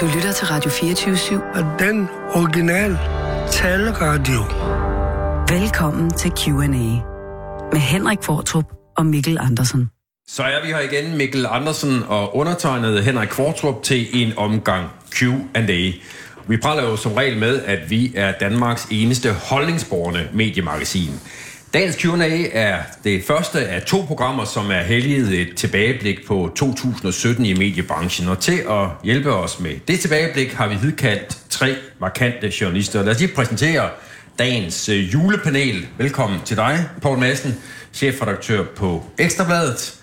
Du lytter til Radio 24-7. Og den originale taleradio. Velkommen til Q&A med Henrik Fortrup og Mikkel Andersen. Så er vi her igen, Mikkel Andersen og undertegnet Henrik Kvartrup til en omgang Q&A. Vi praler jo som regel med, at vi er Danmarks eneste holdningsborgende mediemagasin. Dagens Q&A er det første af to programmer, som er helliget et tilbageblik på 2017 i mediebranchen. Og til at hjælpe os med det tilbageblik har vi hidkaldt tre markante journalister. Lad os lige præsentere dagens øh, julepanel. Velkommen til dig, Poul Madsen, chefredaktør på Ekstrabladet.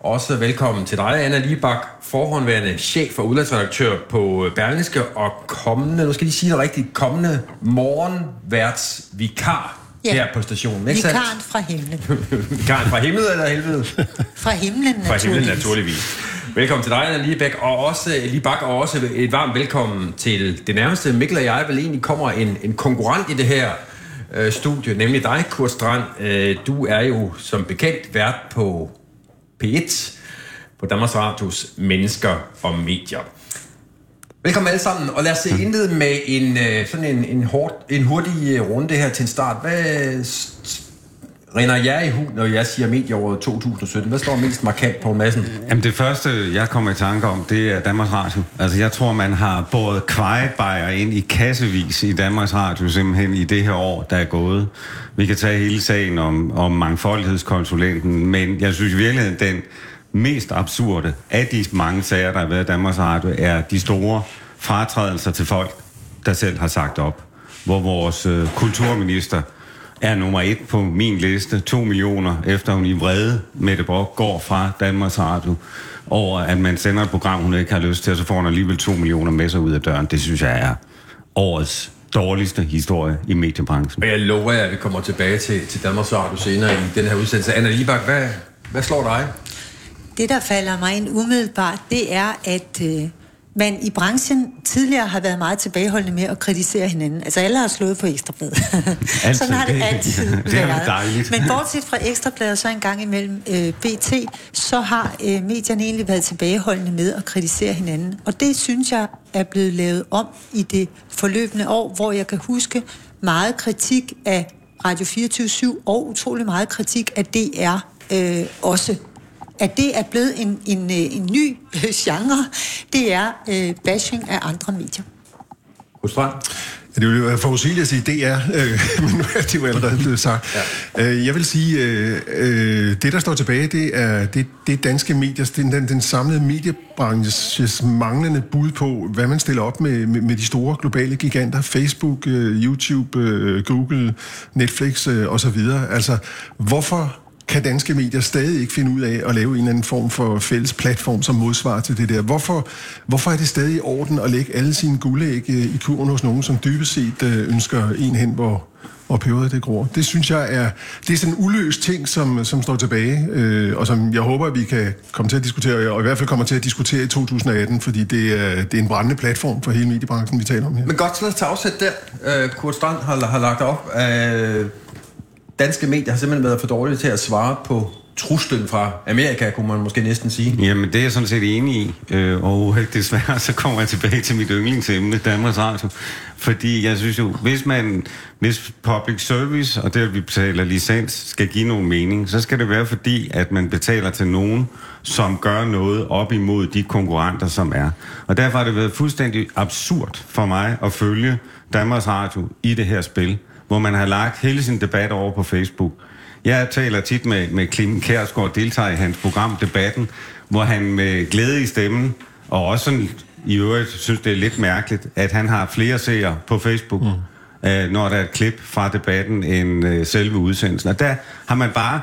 Også velkommen til dig, Anna Libak, forhåndværende chef for udlandsredaktør på øh, Berlingske og kommende, nu skal de sige det rigtigt, kommende morgenværtsvikar ja. her på stationen. Ikke Vikaren fra himlen. Vikaren fra himlen eller helvede? Fra himlen, naturligvis. Fra himlen, naturligvis. Velkommen til dig, Anna Libak, og også, Libak, og også et varmt velkommen til det nærmeste. Mikkel og jeg vil egentlig kommer en, en konkurrent i det her øh, studie, nemlig dig, Kurt Strand. Øh, du er jo som bekendt vært på P1 på Danmarks Radios Mennesker og Medier. Velkommen alle sammen, og lad os indlede med en, øh, sådan en, en, hård, en hurtig øh, runde her til en start. Hvad rinder jeg i hu, når jeg siger medieåret 2017? Hvad står mest markant på massen? Jamen det første, jeg kommer i tanke om, det er Danmarks Radio. Altså jeg tror, man har båret kvejebajer ind i kassevis i Danmarks Radio simpelthen i det her år, der er gået. Vi kan tage hele sagen om, om mangfoldighedskonsulenten, men jeg synes virkelig, den mest absurde af de mange sager, der har været i Danmarks Radio, er de store fratrædelser til folk, der selv har sagt op. Hvor vores øh, kulturminister er nummer et på min liste, to millioner, efter hun i vrede, Mette Brock, går fra Danmarks Radio over, at man sender et program, hun ikke har lyst til, og så får hun alligevel to millioner med sig ud af døren. Det synes jeg er årets dårligste historie i mediebranchen. Og jeg lover jer, at vi kommer tilbage til, til Danmarks Radio senere i den her udsendelse. Anna Libak, hvad, hvad slår dig? Det, der falder mig ind umiddelbart, det er, at øh, man i branchen tidligere har været meget tilbageholdende med at kritisere hinanden. Altså alle har slået på ekstrabladet. Sådan har det altid været. det er dejligt. Men bortset fra ekstrabladet så en gang imellem øh, BT, så har øh, medierne egentlig været tilbageholdende med at kritisere hinanden. Og det synes jeg er blevet lavet om i det forløbende år, hvor jeg kan huske meget kritik af Radio 24 og utrolig meget kritik af DR øh, også at det er blevet en, en, øh, en ny øh, genre, det er øh, bashing af andre medier. Strand? Ja, det vil være forudsigeligt at sige DR, øh, men nu er det jo allerede blevet sagt. Ja. Øh, jeg vil sige, øh, øh, det der står tilbage, det er, det, det er danske medier, den, den, den samlede mediebranches manglende bud på, hvad man stiller op med, med, med de store globale giganter, Facebook, øh, YouTube, øh, Google, Netflix øh, osv. Altså, hvorfor kan danske medier stadig ikke finde ud af at lave en eller anden form for fælles platform som modsvar til det der. Hvorfor, hvorfor er det stadig i orden at lægge alle sine guldæg øh, i kurven hos nogen, som dybest set øh, ønsker en hen, hvor, hvor peberet det gror. Det synes jeg er, det er sådan en uløst ting, som, som står tilbage, øh, og som jeg håber, at vi kan komme til at diskutere, og i hvert fald kommer til at diskutere i 2018, fordi det er, det er en brændende platform for hele mediebranchen, vi taler om her. Men godt, til at tage afsæt der. Øh, Kurt Strand har, har lagt op. Øh, danske medier har simpelthen været for dårlige til at svare på truslen fra Amerika, kunne man måske næsten sige. Jamen, det er jeg sådan set enig i. Øh, og desværre så kommer jeg tilbage til mit yndlingsemne, Danmarks Radio. Fordi jeg synes jo, hvis man, hvis public service, og det at vi betaler licens, skal give nogen mening, så skal det være fordi, at man betaler til nogen, som gør noget op imod de konkurrenter, som er. Og derfor har det været fuldstændig absurd for mig at følge Danmarks Radio i det her spil hvor man har lagt hele sin debat over på Facebook. Jeg taler tit med, med Klim Kærsgaard, deltager i hans program Debatten, hvor han med glæde i stemmen, og også sådan, i øvrigt synes det er lidt mærkeligt, at han har flere seere på Facebook, mm. øh, når der er et klip fra debatten, end øh, selve udsendelsen. Og der har man bare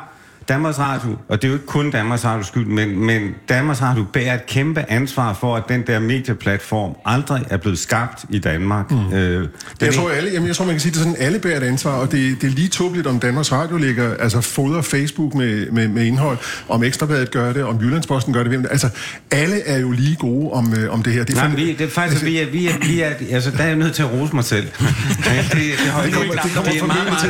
Danmarks Radio, og det er jo ikke kun Danmarks Radio skyld, men, men Danmarks Radio bærer et kæmpe ansvar for, at den der medieplatform aldrig er blevet skabt i Danmark. Mm. Øh, jeg, tror, alle, jamen, jeg tror, man kan sige det sådan, alle bærer et ansvar, og det, det er lige tåbeligt, om Danmarks Radio ligger, altså fodrer Facebook med, med, med indhold, om Ekstrabladet gør det, om Jyllandsposten gør det. Altså, alle er jo lige gode om, øh, om det her. Det er, Nej, vi, det er faktisk, altså, vi er, vi er, vi er, altså, der er jeg nødt til at rose mig selv. det, det, det, det,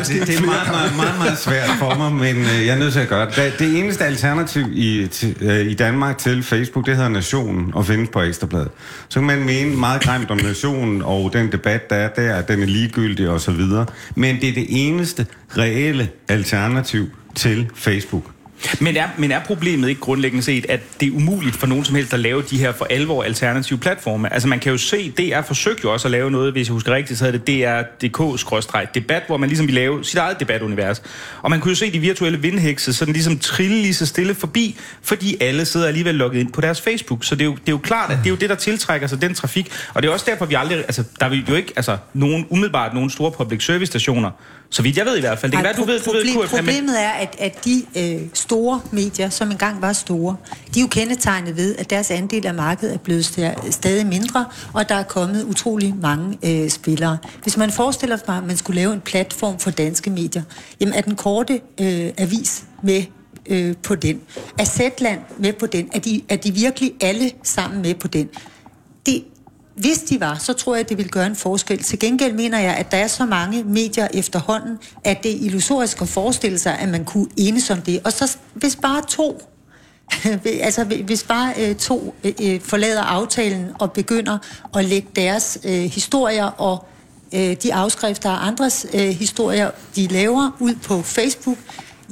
det, det, er meget, meget, meget, meget svært for mig, men øh, jeg er nødt til at gøre. det. Det eneste alternativ i, øh, i Danmark til Facebook, det hedder Nationen og findes på Ekstrabladet. Så kan man mene meget grimt om Nationen og den debat, der er der, at den er ligegyldig og så videre. Men det er det eneste reelle alternativ til Facebook. Men er, men er problemet ikke grundlæggende set, at det er umuligt for nogen som helst at lave de her for alvor alternative platforme? Altså man kan jo se, DR forsøgte jo også at lave noget, hvis jeg husker rigtigt, så hedder det DR.dk-debat, hvor man ligesom vil lave sit eget debatunivers. Og man kunne jo se de virtuelle vindhekse sådan ligesom trille lige så stille forbi, fordi alle sidder alligevel logget ind på deres Facebook. Så det er, jo, det er jo klart, at det er jo det, der tiltrækker sig den trafik. Og det er også derfor, vi aldrig... Altså, der er jo ikke altså, nogen, umiddelbart nogen store public service stationer, så vidt jeg ved i hvert fald. Det kan Ej, være, du ved, du ved, problem, men- Problemet er, at, at de øh, store medier, som engang var store, de er jo kendetegnet ved, at deres andel af markedet er blevet sta- stadig mindre, og der er kommet utrolig mange øh, spillere. Hvis man forestiller sig, at man skulle lave en platform for danske medier, jamen er den korte øh, avis med øh, på den? Er Zetland med på den? Er de, er de virkelig alle sammen med på den? Det, hvis de var, så tror jeg, at det ville gøre en forskel. Til gengæld mener jeg, at der er så mange medier efterhånden, at det er illusorisk at forestille sig, at man kunne enes om det. Og så hvis bare to altså hvis bare øh, to øh, øh, forlader aftalen og begynder at lægge deres øh, historier og øh, de afskrifter af andres øh, historier, de laver ud på Facebook,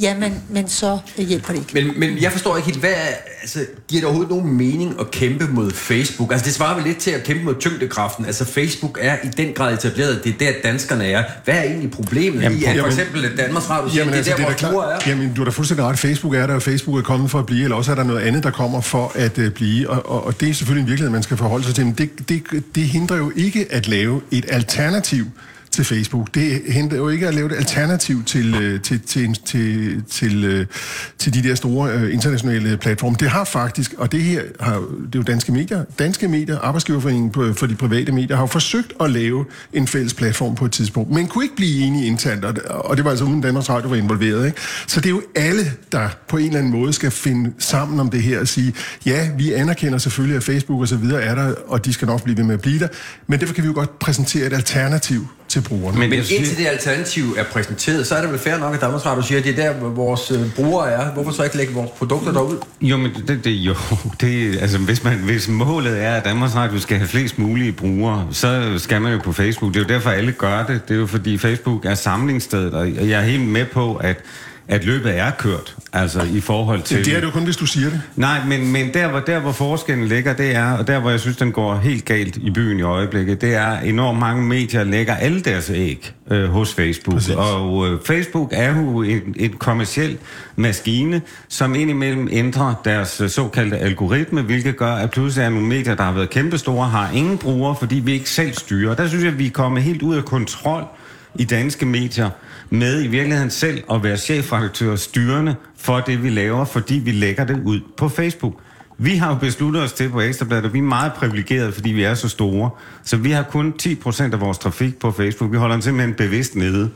jamen men så øh, hjælper det ikke. Men, men jeg forstår ikke helt, hvad er, altså, giver det overhovedet nogen mening at kæmpe mod Facebook? Altså, det svarer vel lidt til at kæmpe mod tyngdekraften. Altså, Facebook er i den grad etableret. Det er der, danskerne er. Hvad er egentlig problemet Jamen, i, at for jamen- eksempel at Danmarks Radio siger, Jamen, det er altså, der, det er vores er? Jamen, du har da fuldstændig ret. Facebook er der, og Facebook er kommet for at blive, eller også er der noget andet, der kommer for at uh, blive. Og, og, og det er selvfølgelig en virkelighed, man skal forholde sig til. Men det, det, det hindrer jo ikke at lave et alternativ til Facebook. Det hindrer jo ikke at lave et alternativ til, øh, til, til, til, til, øh, til de der store øh, internationale platforme. Det har faktisk, og det her har, det er jo danske medier, danske medier, Arbejdsgiverforeningen på- for de private medier, har jo forsøgt at lave en fælles platform på et tidspunkt, men kunne ikke blive enige internt, og, og det var altså uden Danmarks Radio var involveret. Ikke? Så det er jo alle, der på en eller anden måde skal finde sammen om det her og sige, ja, vi anerkender selvfølgelig, at Facebook og så videre er der, og de skal nok blive ved med at blive der, men derfor kan vi jo godt præsentere et alternativ til brugerne. Men Men indtil det alternativ er præsenteret, så er det vel fair nok, at Danmarks Radio siger, at det er der, hvor vores øh, brugere er. Hvorfor så ikke lægge vores produkter derud? Jo, men det, det, jo, det, altså, hvis, man, hvis målet er, at Danmarks Radio skal have flest mulige brugere, så skal man jo på Facebook. Det er jo derfor, alle gør det. Det er jo fordi Facebook er samlingsstedet, og jeg er helt med på, at, at løbet er kørt, altså i forhold til... Det er det jo kun, hvis du siger det. Nej, men, men der, hvor, der, hvor forskellen ligger, det er, og der, hvor jeg synes, den går helt galt i byen i øjeblikket, det er, enormt mange medier lægger alle deres æg øh, hos Facebook. Præcis. Og øh, Facebook er jo en, en kommersiel maskine, som indimellem ændrer deres øh, såkaldte algoritme, hvilket gør, at pludselig er nogle medier, der har været kæmpestore, har ingen brugere, fordi vi ikke selv styrer. Der synes jeg, at vi er kommet helt ud af kontrol i danske medier, med i virkeligheden selv at være chefredaktør og styrende for det, vi laver, fordi vi lægger det ud på Facebook. Vi har jo besluttet os til på Ekstrabladet, og vi er meget privilegerede, fordi vi er så store. Så vi har kun 10% af vores trafik på Facebook. Vi holder den simpelthen bevidst nede.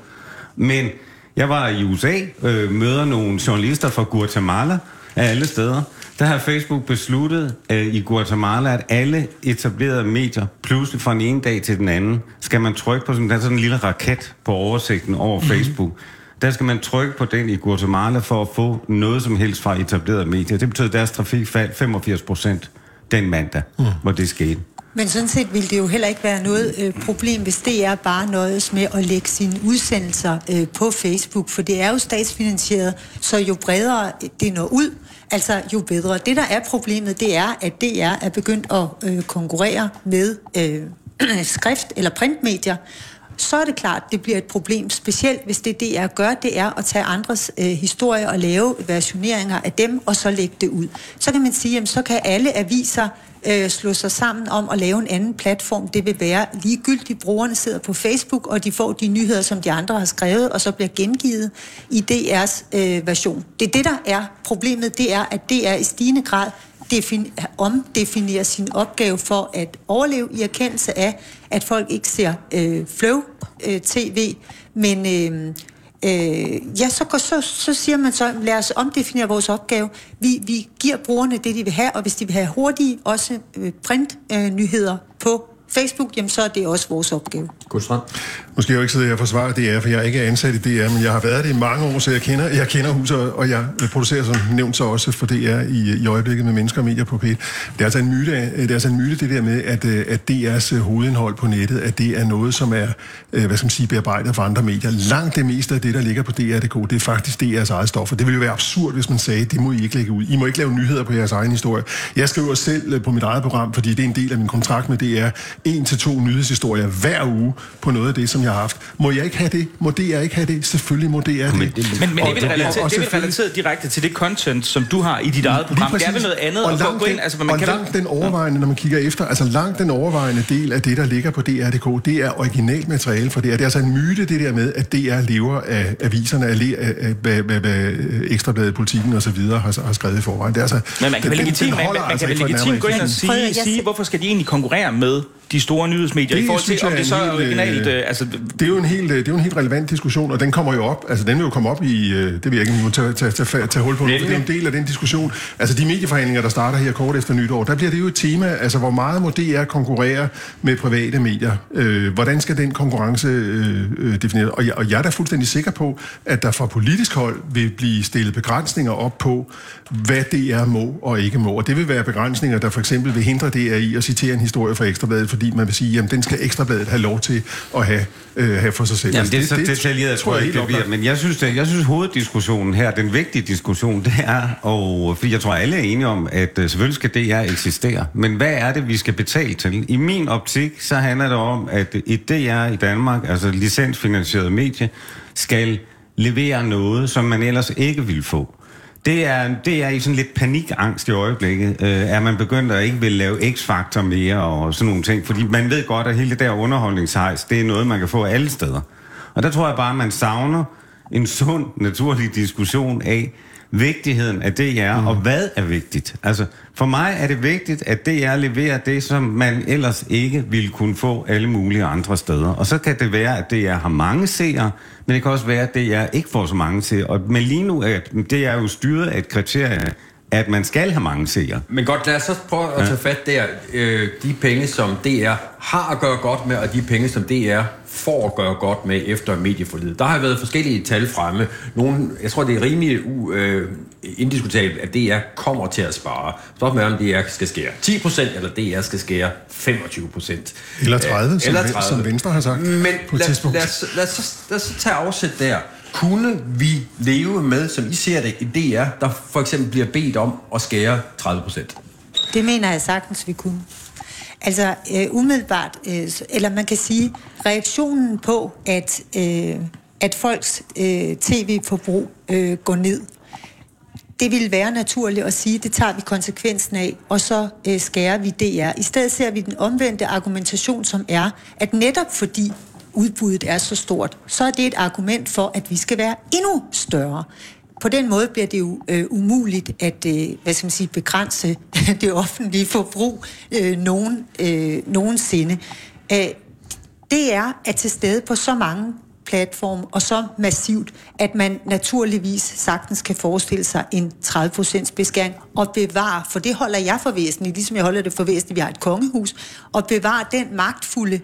Men jeg var i USA, øh, møder nogle journalister fra Guatemala af alle steder. Der har Facebook besluttet øh, i Guatemala, at alle etablerede medier, pludselig fra den ene dag til den anden, skal man trykke på sådan, der er sådan en lille raket på oversigten over mm-hmm. Facebook. Der skal man trykke på den i Guatemala for at få noget som helst fra etablerede medier. Det betyder, at deres trafik faldt 85 procent den mandag, mm. hvor det skete. Men sådan set ville det jo heller ikke være noget øh, problem, hvis det er bare noget med at lægge sine udsendelser øh, på Facebook, for det er jo statsfinansieret, så jo bredere det når ud, altså jo bedre. Det, der er problemet, det er, at DR er begyndt at øh, konkurrere med øh, skrift- eller printmedier, så er det klart, det bliver et problem, specielt hvis det DR gør, det er at tage andres øh, historier og lave versioneringer af dem, og så lægge det ud. Så kan man sige, at så kan alle aviser øh, slå sig sammen om at lave en anden platform. Det vil være ligegyldigt, brugerne sidder på Facebook, og de får de nyheder, som de andre har skrevet, og så bliver gengivet i DR's øh, version. Det er det, der er problemet, det er, at DR i stigende grad defin- omdefinerer sin opgave for at overleve i erkendelse af, at folk ikke ser øh, flow-tv, øh, men øh, øh, ja, så, går, så, så siger man så, lad os omdefinere vores opgave. Vi, vi giver brugerne det, de vil have, og hvis de vil have hurtige, også øh, printnyheder øh, på Facebook, jamen så er det også vores opgave. Godstrand. Nu skal jeg jo ikke sidde her og forsvare DR, for jeg er ikke ansat i DR, men jeg har været det i mange år, så jeg kender, jeg kender huset, og jeg producerer som nævnt så også for DR i, i øjeblikket med mennesker og medier på P1. Det er altså en myte, det er altså en myte det der med, at, øh, at DR's hovedindhold på nettet, at det er noget, som er, øh, hvad skal man sige, bearbejdet for andre medier. Langt det meste af det, der ligger på DR.dk, det er faktisk DR's eget stof, og det ville jo være absurd, hvis man sagde, det må I ikke lægge ud. I må ikke lave nyheder på jeres egen historie. Jeg skriver selv øh, på mit eget program, fordi det er en del af min kontrakt med DR, en til to nyhedshistorier hver uge på noget af det, som jeg har haft. Må jeg ikke have det? Må DR ikke have det? Selvfølgelig må DR det. Men, men det er vel Og- og- relateret, og det er vel selvfølgelig- relateret direkte til det content, som du har i dit eget program. Det er vel noget andet og at gå, ind... den, Altså, man og kan langt den overvejende, når man kigger efter, altså langt den overvejende del af det, der ligger på DR.dk, det er originalt materiale for DR. Det er altså en myte, det der med, at DR lever af aviserne, af, af, af hvad, hvad, hvad Ekstrabladet, Politikken og så videre har, har skrevet i forvejen. Det er altså, Men man kan vel legitimt, altså gå ind og sige, sige, hvorfor skal de egentlig konkurrere med de store nyhedsmedier Det i forhold til, om det så er originalt... øh, øh, Altså, Det er jo en helt, øh, det er jo en helt relevant diskussion, og den kommer jo op. Altså, den vil jo komme op i, øh, det vil jeg ikke, vi må tage, tage, tage, tage, hul på, det er en del af den diskussion. Altså, de medieforhandlinger, der starter her kort efter nytår, der bliver det jo et tema, altså, hvor meget må DR konkurrere med private medier? Øh, hvordan skal den konkurrence øh, defineres? Og jeg, og jeg er da fuldstændig sikker på, at der fra politisk hold vil blive stillet begrænsninger op på, hvad DR må og ikke må. Og det vil være begrænsninger, der for eksempel vil hindre DR i at citere en historie fra Ekstrabladet, fordi man vil sige, jamen, den skal Ekstrabladet have lov til at have, øh, have for sig selv. Jamen, Altså, det er så detaljeret, tror jeg ikke, det bliver. Men jeg synes, det, jeg synes hoveddiskussionen her, den vigtige diskussion, det er, og fordi jeg tror, alle er enige om, at øh, selvfølgelig skal DR eksistere. Men hvad er det, vi skal betale til? I min optik, så handler det om, at et DR i Danmark, altså licensfinansieret medie, skal levere noget, som man ellers ikke vil få. Det er, det er i sådan lidt panikangst i øjeblikket, øh, er man begyndt at ikke vil lave X-faktor mere og sådan nogle ting, fordi man ved godt, at hele det der underholdningshejs, det er noget, man kan få alle steder. Og der tror jeg bare, at man savner en sund, naturlig diskussion af vigtigheden af DR, mm. og hvad er vigtigt. Altså, for mig er det vigtigt, at DR leverer det, som man ellers ikke ville kunne få alle mulige andre steder. Og så kan det være, at DR har mange seere, men det kan også være, at DR ikke får så mange seere. Og, men lige nu er det er jo styret af et kriterie, at man skal have mange seere. Men godt, lad os så prøve at tage fat der. Øh, de penge, som DR har at gøre godt med, og de penge, som DR får at gøre godt med efter medieforlidet. Der har været forskellige tal fremme. Nogle, jeg tror, det er rimelig u, øh, indiskutabelt, at DR kommer til at spare. Spørgsmålet er, om DR skal skære 10%, eller DR skal skære 25%. Eller 30, som, eller Ven- som Venstre har sagt Men på et lad, tidspunkt. lad, os, lad, os, lad os så tage afsæt der. Kunne vi leve med, som I ser det, i DR, der for eksempel bliver bedt om at skære 30%? Det mener jeg sagtens, vi kunne. Altså øh, umiddelbart, øh, eller man kan sige, reaktionen på, at, øh, at folks øh, tv-forbrug øh, går ned, det ville være naturligt at sige, det tager vi konsekvensen af, og så øh, skærer vi DR. I stedet ser vi den omvendte argumentation, som er, at netop fordi udbuddet er så stort, så er det et argument for, at vi skal være endnu større. På den måde bliver det jo øh, umuligt at øh, hvad skal man sige, begrænse det offentlige forbrug øh, nogen, øh, nogensinde. Æh, det er at til stede på så mange platform og så massivt, at man naturligvis sagtens kan forestille sig en 30% beskæring og bevare, for det holder jeg for væsentligt, ligesom jeg holder det for væsentligt, vi har et kongehus, og bevare den magtfulde øh,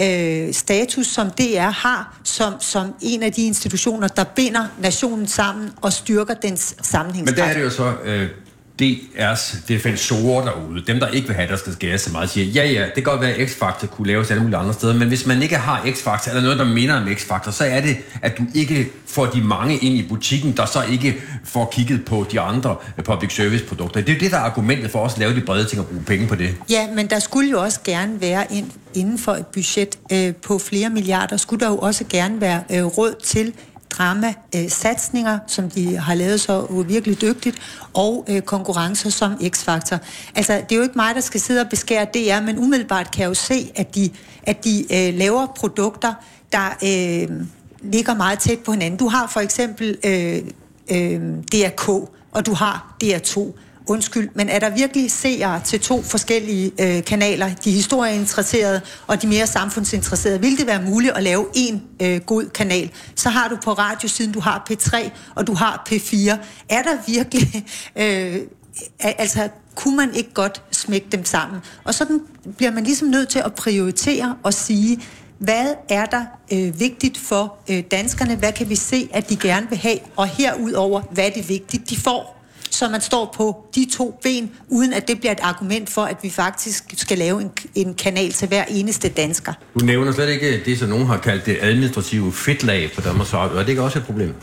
Øh, status, som DR har, som, som en af de institutioner, der binder nationen sammen og styrker dens sammenhængskraft. Men der er det jo så øh, DR's defensorer derude, dem der ikke vil have, der skal skæres så meget, siger, ja ja, det kan godt være, at X-Factor kunne laves alle mulige andre steder, men hvis man ikke har X-Factor, eller noget, der minder om X-Factor, så er det, at du ikke får de mange ind i butikken, der så ikke får kigget på de andre public service produkter. Det er jo det, der er argumentet for os at lave de brede ting og bruge penge på det. Ja, men der skulle jo også gerne være en, inden for et budget øh, på flere milliarder, skulle der jo også gerne være øh, råd til drama-satsninger, som de har lavet så virkelig dygtigt, og øh, konkurrencer som X-Factor. Altså, det er jo ikke mig, der skal sidde og beskære DR, men umiddelbart kan jeg jo se, at de, at de øh, laver produkter, der øh, ligger meget tæt på hinanden. Du har for eksempel øh, øh, DRK, og du har DR2. Undskyld, men er der virkelig seere til to forskellige øh, kanaler, de historieinteresserede og de mere samfundsinteresserede? Vil det være muligt at lave en øh, god kanal? Så har du på radiosiden, du har P3 og du har P4. Er der virkelig øh, altså, kunne man ikke godt smække dem sammen? Og sådan bliver man ligesom nødt til at prioritere og sige, hvad er der øh, vigtigt for øh, danskerne? Hvad kan vi se, at de gerne vil have? Og herudover, hvad er det vigtigt, de får? Så man står på de to ben, uden at det bliver et argument for, at vi faktisk skal lave en, en kanal til hver eneste dansker. Du nævner slet ikke det, som nogen har kaldt det administrative fedtlag på Danmarks Radio. Er det ikke også et problem?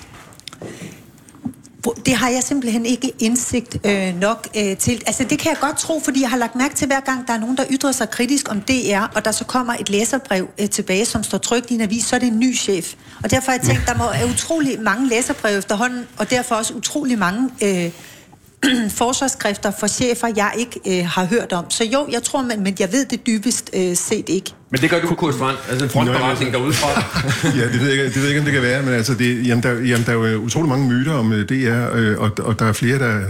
Det har jeg simpelthen ikke indsigt øh, nok øh, til. Altså det kan jeg godt tro, fordi jeg har lagt mærke til hver gang, der er nogen, der ytrer sig kritisk om DR, og der så kommer et læserbrev øh, tilbage, som står trygt i en avis, så er det en ny chef. Og derfor har jeg tænkt, der må er utrolig mange læserbreve efterhånden, og derfor også utrolig mange øh, forsvarsskrifter for chefer, jeg ikke øh, har hørt om. Så jo, jeg tror, men, men jeg ved det dybest øh, set ikke. Men det gør du, Kurt Strand. Altså en frontberetning Nå, derudfra. ja, det ved, jeg, det ved jeg ikke, om det kan være, men altså, det, jamen, der, jamen, der er jo utrolig mange myter om øh, DR, øh, og, og der er flere, der,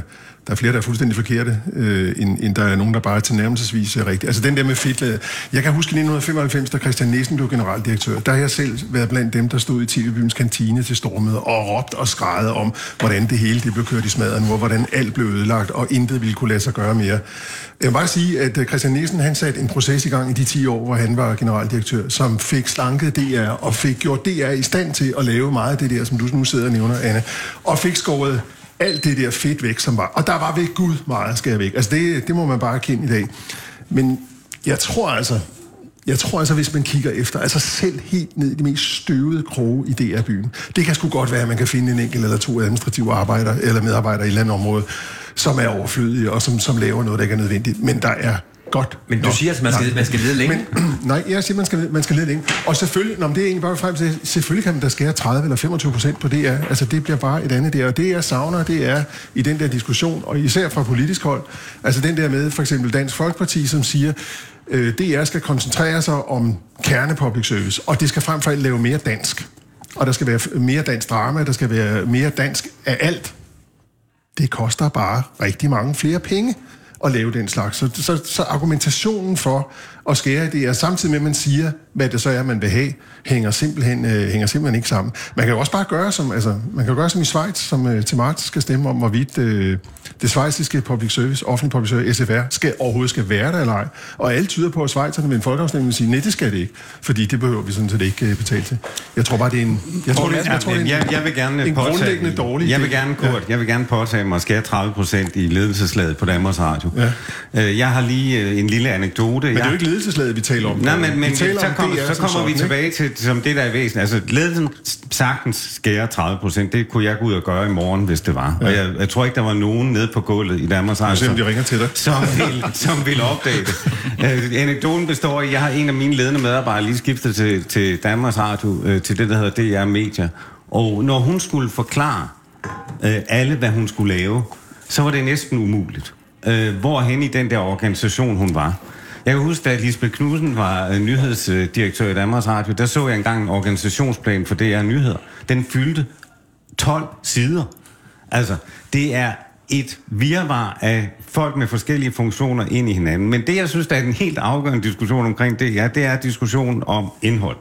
der er flere, der er fuldstændig forkerte, øh, end, end der er nogen, der bare er tilnærmelsesvis er rigtigt. Altså den der med fedtlaget. Jeg kan huske i 1995, da Christian Nielsen blev generaldirektør, der har jeg selv været blandt dem, der stod i TV-byens kantine til stormet og råbt og skrejet om, hvordan det hele det blev kørt i smadret nu, og hvordan alt blev ødelagt, og intet ville kunne lade sig gøre mere. Jeg vil bare sige, at øh, Christian Nielsen han satte en proces i gang i de 10 år, hvor han var generaldirektør, som fik slanket DR og fik gjort DR i stand til at lave meget af det der, som du nu sidder og nævner, Anne, og fik skåret alt det der fedt væk, som var. Og der var ved Gud meget skal væk. Altså det, det må man bare erkende i dag. Men jeg tror altså, jeg tror altså, hvis man kigger efter, altså selv helt ned i de mest støvede kroge i DR-byen, det kan sgu godt være, at man kan finde en enkelt eller to administrative arbejdere eller medarbejdere i landområdet, som er overflødige og som, som laver noget, der ikke er nødvendigt. Men der er godt Men du nok. siger, at man skal, Nej. man skal lede længe. Men, nej, jeg siger, man skal, man skal lede længe. Og selvfølgelig, når det er egentlig bare frem til, selvfølgelig kan man da skære 30 eller 25 procent på DR. Altså, det bliver bare et andet der. Og det, jeg savner, det er i den der diskussion, og især fra politisk hold, altså den der med for eksempel Dansk Folkeparti, som siger, øh, DR skal koncentrere sig om kerne public service, og det skal frem for alt lave mere dansk. Og der skal være mere dansk drama, der skal være mere dansk af alt det koster bare rigtig mange flere penge at lave den slags. Så, så, så argumentationen for at skære i det, er samtidig med, at man siger, hvad det så er, man vil have, hænger simpelthen, øh, hænger simpelthen ikke sammen. Man kan jo også bare gøre som, altså, man kan gøre som i Schweiz, som øh, til marts skal stemme om, hvorvidt øh, det schweiziske public service, offentlig public service, SFR, skal, overhovedet skal være der eller ej. Og alt tyder på, at Schweizerne ved en folkeafstemning vil sige, nej, det skal det ikke, fordi det behøver vi sådan set ikke øh, betale til. Jeg tror bare, det er en, jeg tror, det, jeg tror, det er en, jeg, jeg vil gerne en påtage, grundlæggende dårlig Jeg vil gerne, Kurt, jeg vil gerne påtage mig at skære 30 procent i ledelseslaget på Danmarks Radio. Ja. Øh, Jeg har lige øh, en lille anekdote. Men det er jo ikke ledelseslaget, vi taler om. Nej, men, men vi taler så, om kom, DR så som kommer vi sådan, tilbage til som det, der er væsen. Altså, ledelsen sagtens skærer 30 procent. Det kunne jeg gå ud og gøre i morgen, hvis det var. Ja. Og jeg, jeg tror ikke, der var nogen nede på gulvet i Danmarks Radio, se, om de ringer til dig. som vil, som vil opdage det. Øh, anekdoten består i, jeg har en af mine ledende medarbejdere lige skiftet til, til Danmarks Radio, øh, til det, der hedder DR Media. Og når hun skulle forklare øh, alle, hvad hun skulle lave, så var det næsten umuligt. Øh, hvorhen i den der organisation hun var. Jeg kan huske, da Lisbeth Knudsen var øh, nyhedsdirektør i Danmarks Radio, der så jeg engang en organisationsplan for DR Nyheder. Den fyldte 12 sider. Altså, det er et virvar af folk med forskellige funktioner ind i hinanden. Men det, jeg synes, der er en helt afgørende diskussion omkring det, ja, det er diskussionen om indhold.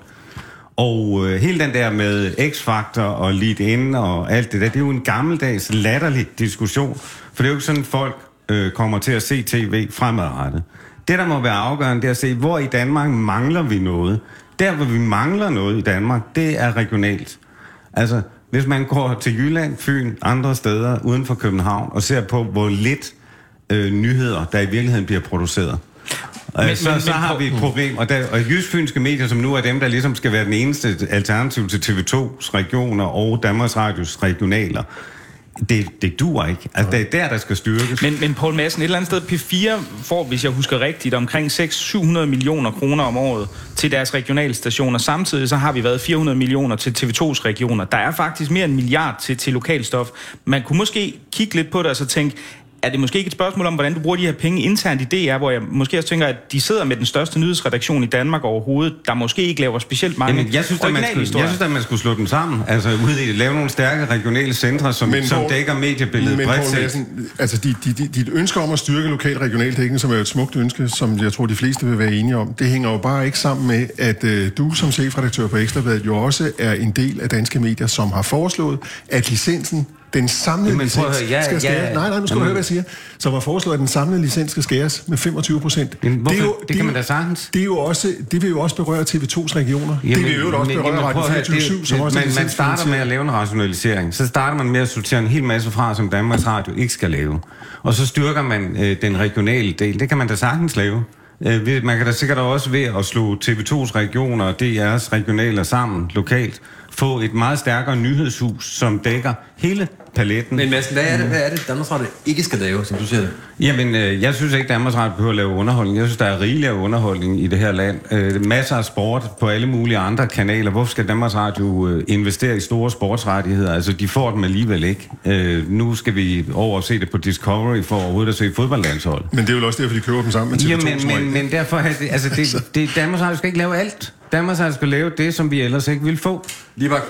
Og øh, hele den der med X-faktor og lead in og alt det der, det er jo en gammeldags latterlig diskussion. For det er jo ikke sådan, folk øh, kommer til at se tv fremadrettet. Det, der må være afgørende, det er at se, hvor i Danmark mangler vi noget. Der, hvor vi mangler noget i Danmark, det er regionalt. Altså, hvis man går til Jylland, Fyn, andre steder uden for København og ser på, hvor lidt øh, nyheder, der i virkeligheden bliver produceret. Men, Men- så, men- så har vi et problem, og, der, og Jysk-Fynske medier, som nu er dem, der ligesom skal være den eneste alternativ til TV2's regioner og Danmarks Radios regionaler, det, det duer ikke. Altså, det er der, der skal styrkes. Men, men Poul Madsen, et eller andet sted, P4 får, hvis jeg husker rigtigt, omkring 600-700 millioner kroner om året til deres regionalstationer. Samtidig så har vi været 400 millioner til TV2's regioner. Der er faktisk mere end en milliard til, til lokalstof. Man kunne måske kigge lidt på det og så tænke, er det måske ikke et spørgsmål om, hvordan du bruger de her penge internt i DR, hvor jeg måske også tænker, at de sidder med den største nyhedsredaktion i Danmark overhovedet, der måske ikke laver specielt mange Jamen, jeg synes, at man skulle, jeg synes, at man skulle slå dem sammen. Altså, ude i, lave nogle stærke regionale centre, som, Men som Poul- dækker mediebilledet Men bredt Poul altså dit, dit, dit ønske om at styrke lokal regional dækning, som er et smukt ønske, som jeg tror, de fleste vil være enige om, det hænger jo bare ikke sammen med, at øh, du som chefredaktør på Ekstrabladet jo også er en del af danske medier, som har foreslået, at licensen Den samlede Jamen, licens høre, ja, skal ja, skæres. Nej, nej, nu skal du jamen- høre, hvad jeg siger. Så var foreslået, at den samlede licens skal skæres med 25 procent. Men hvorfor? Det kan man da sagtens. Det, er jo også, det vil jo også berøre TV2's regioner. det vil jo også berøre Radio 24 som også er man, man starter med at lave en rationalisering. Så starter man med at sortere en hel masse fra, som Danmarks Radio ikke skal lave. Og så styrker man øh, den regionale del. Det kan man da sagtens lave. Øh, man kan da sikkert også ved at slå TV2's regioner og DR's regionaler sammen lokalt, få et meget stærkere nyhedshus, som dækker hele paletten. Men Madsen, hvad er det, hvad er det Danmarks Radio ikke skal lave, som du siger det? Jamen, øh, jeg synes ikke, Danmarks Radio behøver at lave underholdning. Jeg synes, der er rigeligt af underholdning i det her land. Øh, masser af sport på alle mulige andre kanaler. Hvorfor skal Danmarks Radio øh, investere i store sportsrettigheder? Altså, de får dem alligevel ikke. Øh, nu skal vi over og se det på Discovery for overhovedet at se fodboldlandshold. Men det er jo også derfor, de køber dem sammen med TV2. Jamen, men, men derfor er det, altså, det, det, Danmarks Radio skal ikke lave alt. Danmarks Radio skal lave det, som vi ellers ikke vil få. Lige bare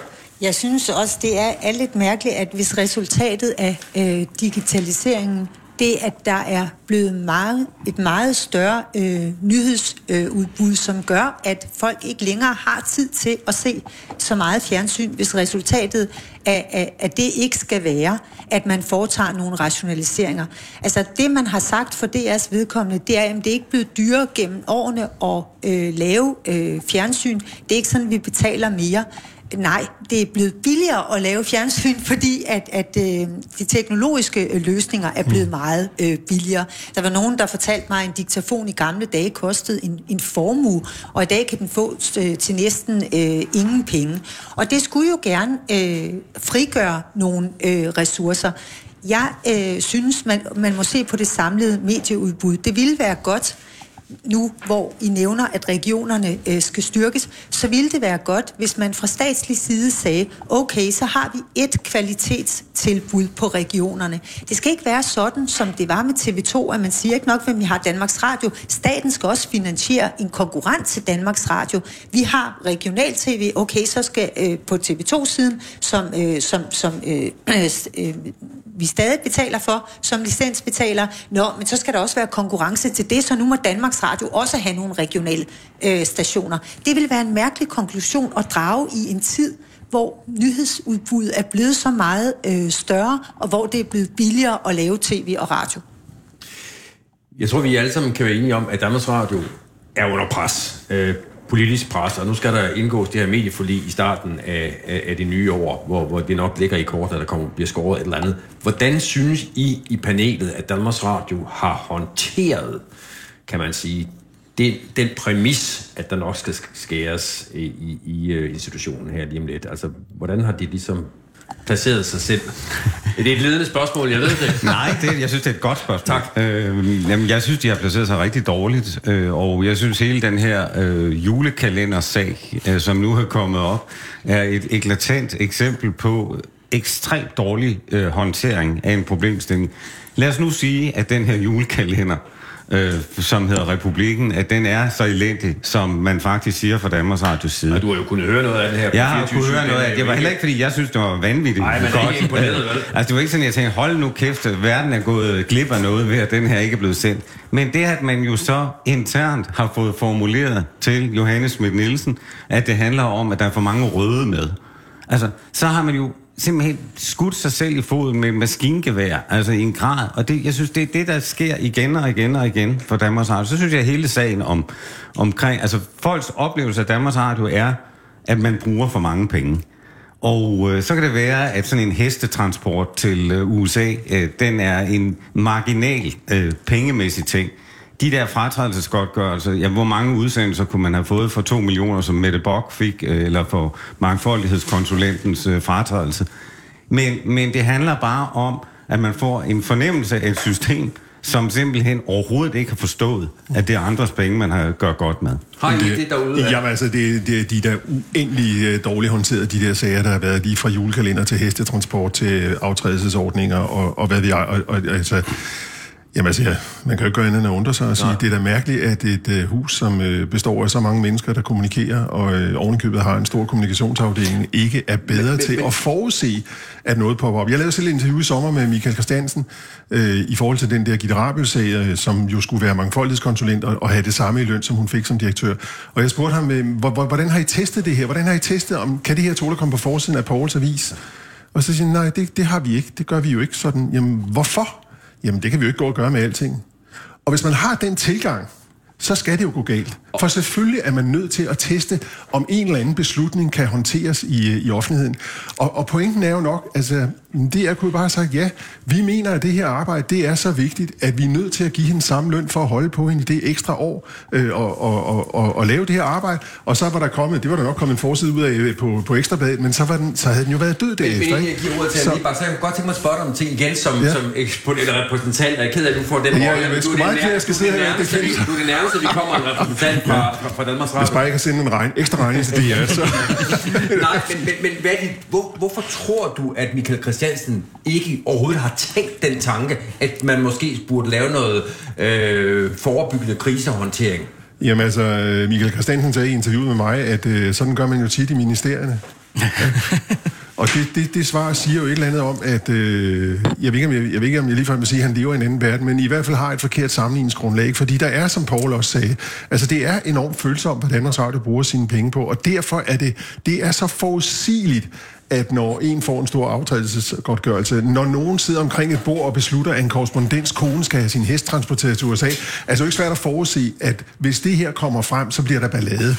jeg synes også, det er, er lidt mærkeligt, at hvis resultatet af øh, digitaliseringen, det at der er blevet meget, et meget større øh, nyhedsudbud, øh, som gør, at folk ikke længere har tid til at se så meget fjernsyn, hvis resultatet af, af, af det ikke skal være, at man foretager nogle rationaliseringer. Altså det, man har sagt for DR's vedkommende, det er, at det er ikke blevet dyrere gennem årene at øh, lave øh, fjernsyn. Det er ikke sådan, vi betaler mere. Nej, det er blevet billigere at lave fjernsyn, fordi at, at øh, de teknologiske øh, løsninger er blevet meget øh, billigere. Der var nogen, der fortalte mig, at en diktafon i gamle dage kostede en, en formue, og i dag kan den få øh, til næsten øh, ingen penge. Og det skulle jo gerne øh, frigøre nogle øh, ressourcer. Jeg øh, synes, man, man må se på det samlede medieudbud. Det ville være godt, nu hvor I nævner, at regionerne øh, skal styrkes, så ville det være godt, hvis man fra statslig side sagde, okay, så har vi et kvalitetstilbud på regionerne. Det skal ikke være sådan, som det var med TV2, at man siger ikke nok, hvem vi har Danmarks Radio. Staten skal også finansiere en konkurrent til Danmarks Radio. Vi har regional tv, okay, så skal øh, på TV2-siden, som, øh, som, som øh, øh, vi stadig betaler for, som licensbetaler. Nå, men så skal der også være konkurrence til det, så nu må Danmarks Radio også have nogle regionale øh, stationer. Det vil være en mærkelig konklusion at drage i en tid, hvor nyhedsudbuddet er blevet så meget øh, større, og hvor det er blevet billigere at lave tv og radio. Jeg tror, vi alle sammen kan være enige om, at Danmarks Radio er under pres. Øh, politisk pres, og nu skal der indgås det her medieforlig i starten af, af, af det nye år, hvor, hvor det nok ligger i kort, at der kommer, bliver skåret et eller andet. Hvordan synes I i panelet, at Danmarks Radio har håndteret, kan man sige, det, den præmis, at der nok skal skæres i, i, i øh, institutionen her lige om lidt? Altså, hvordan har de ligesom placeret sig selv? Det er et ledende spørgsmål, jeg ved det. Nej, det, jeg synes, det er et godt spørgsmål. Tak. Øh, jamen, jeg synes, de har placeret sig rigtig dårligt, øh, og jeg synes, hele den her øh, julekalendersag, øh, som nu er kommet op, er et eklatant eksempel på ekstremt dårlig øh, håndtering af en problemstilling. Lad os nu sige, at den her julekalender, øh, som hedder Republikken, at den er så elendig, som man faktisk siger fra Danmarks Radios side. Og du har jo kunnet høre noget af det her Jeg har 24/7. kunnet høre noget af det. Det var heller ikke, fordi jeg synes, det var vanvittigt Nej, er godt. ikke imponeret, vel? Altså, det var ikke sådan, jeg tænkte, hold nu kæft, at verden er gået glip af noget ved, at den her ikke er blevet sendt. Men det, at man jo så internt har fået formuleret til Johannes Schmidt Nielsen, at det handler om, at der er for mange røde med. Altså, så har man jo simpelthen skudt sig selv i foden med maskingevær, altså i en grad. Og det, jeg synes, det er det, der sker igen og igen og igen for Danmarks Radio. Så synes jeg, at hele sagen om, omkring... Altså, folks oplevelse af Danmarks Radio er, at man bruger for mange penge. Og øh, så kan det være, at sådan en hestetransport til øh, USA, øh, den er en marginal øh, pengemæssig ting. De der fratrædelsesgodtgørelser, ja, hvor mange udsendelser kunne man have fået for 2 millioner, som Mette Bock fik, øh, eller for mangfoldighedskonsulentens øh, fratrædelse. Men, men det handler bare om, at man får en fornemmelse af et system, som simpelthen overhovedet ikke har forstået, at det er andres penge, man har gør godt med. Har I det derude? Jamen altså, det, det, de er der uendelig øh, dårligt håndteret, de der sager, der har været lige fra julekalender til hestetransport til aftrædelsesordninger og, og hvad vi og, og, altså, Jamen altså, ja, man kan jo ikke gøre andet end at undre sig og sige, det er da mærkeligt, at et uh, hus, som uh, består af så mange mennesker, der kommunikerer, og uh, ovenikøbet har en stor kommunikationsafdeling, ikke er bedre men, til men, at forudse, at noget popper op. Jeg lavede selv et interview i sommer med Michael Christiansen, uh, i forhold til den der Gitte Rabel-sag, uh, som jo skulle være mangfoldighedskonsulent og, og have det samme i løn, som hun fik som direktør. Og jeg spurgte ham, uh, hvordan har I testet det her? Hvordan har I testet, om kan det her tåle at komme på forsiden af Pauls Avis? Og så siger han, nej, det, det har vi ikke. Det gør vi jo ikke sådan. Jamen, hvorfor? Jamen, det kan vi jo ikke gå og gøre med alting. Og hvis man har den tilgang, så skal det jo gå galt. For selvfølgelig er man nødt til at teste, om en eller anden beslutning kan håndteres i, i offentligheden. Og, og pointen er jo nok, altså, det er kunne bare have sagt, ja, vi mener, at det her arbejde, det er så vigtigt, at vi er nødt til at give hende samme løn for at holde på hende det ekstra år øh, og, og, og, og, og lave det her arbejde. Og så var der kommet, det var der nok kommet en forside ud af øh, på, på Ekstrabladet, men så, var den, så havde den jo været død derefter. Men jeg giver ordet til så, bare, så jeg kunne godt tænke mig at spørge dig om ting igen, som, ja. som repræsentant. Jeg er ked af, at du får den ja, jeg, jeg, du, meget ked, jeg skal sidde her. Det du er det nærmeste, vi kommer en repræsentant fra, fra, fra Danmarks Radio. Hvis bare jeg kan sende en regn, ekstra regning til det, ja, så... Nej, men, men, men hvad det, hvor, hvorfor tror du, at Michael Christiansen ikke overhovedet har tænkt den tanke, at man måske burde lave noget øh, forebyggende krisehåndtering? Jamen altså, Michael Christiansen sagde i interviewet med mig, at øh, sådan gør man jo tit i ministerierne. Og det, det, det svar siger jo et eller andet om, at øh, jeg, ved ikke, om jeg, jeg ved ikke, om jeg ligefrem vil sige, at han lever i en anden verden, men i hvert fald har et forkert sammenligningsgrundlag, fordi der er, som Paul også sagde, altså det er enormt følsomt, hvad Danmarks Radio bruger sine penge på, og derfor er det, det er så forudsigeligt, at når en får en stor aftrædelsesgodtgørelse, når nogen sidder omkring et bord og beslutter, at en korrespondents kone skal have sin hest transporteret til USA, er det jo ikke svært at forudse, at hvis det her kommer frem, så bliver der ballade.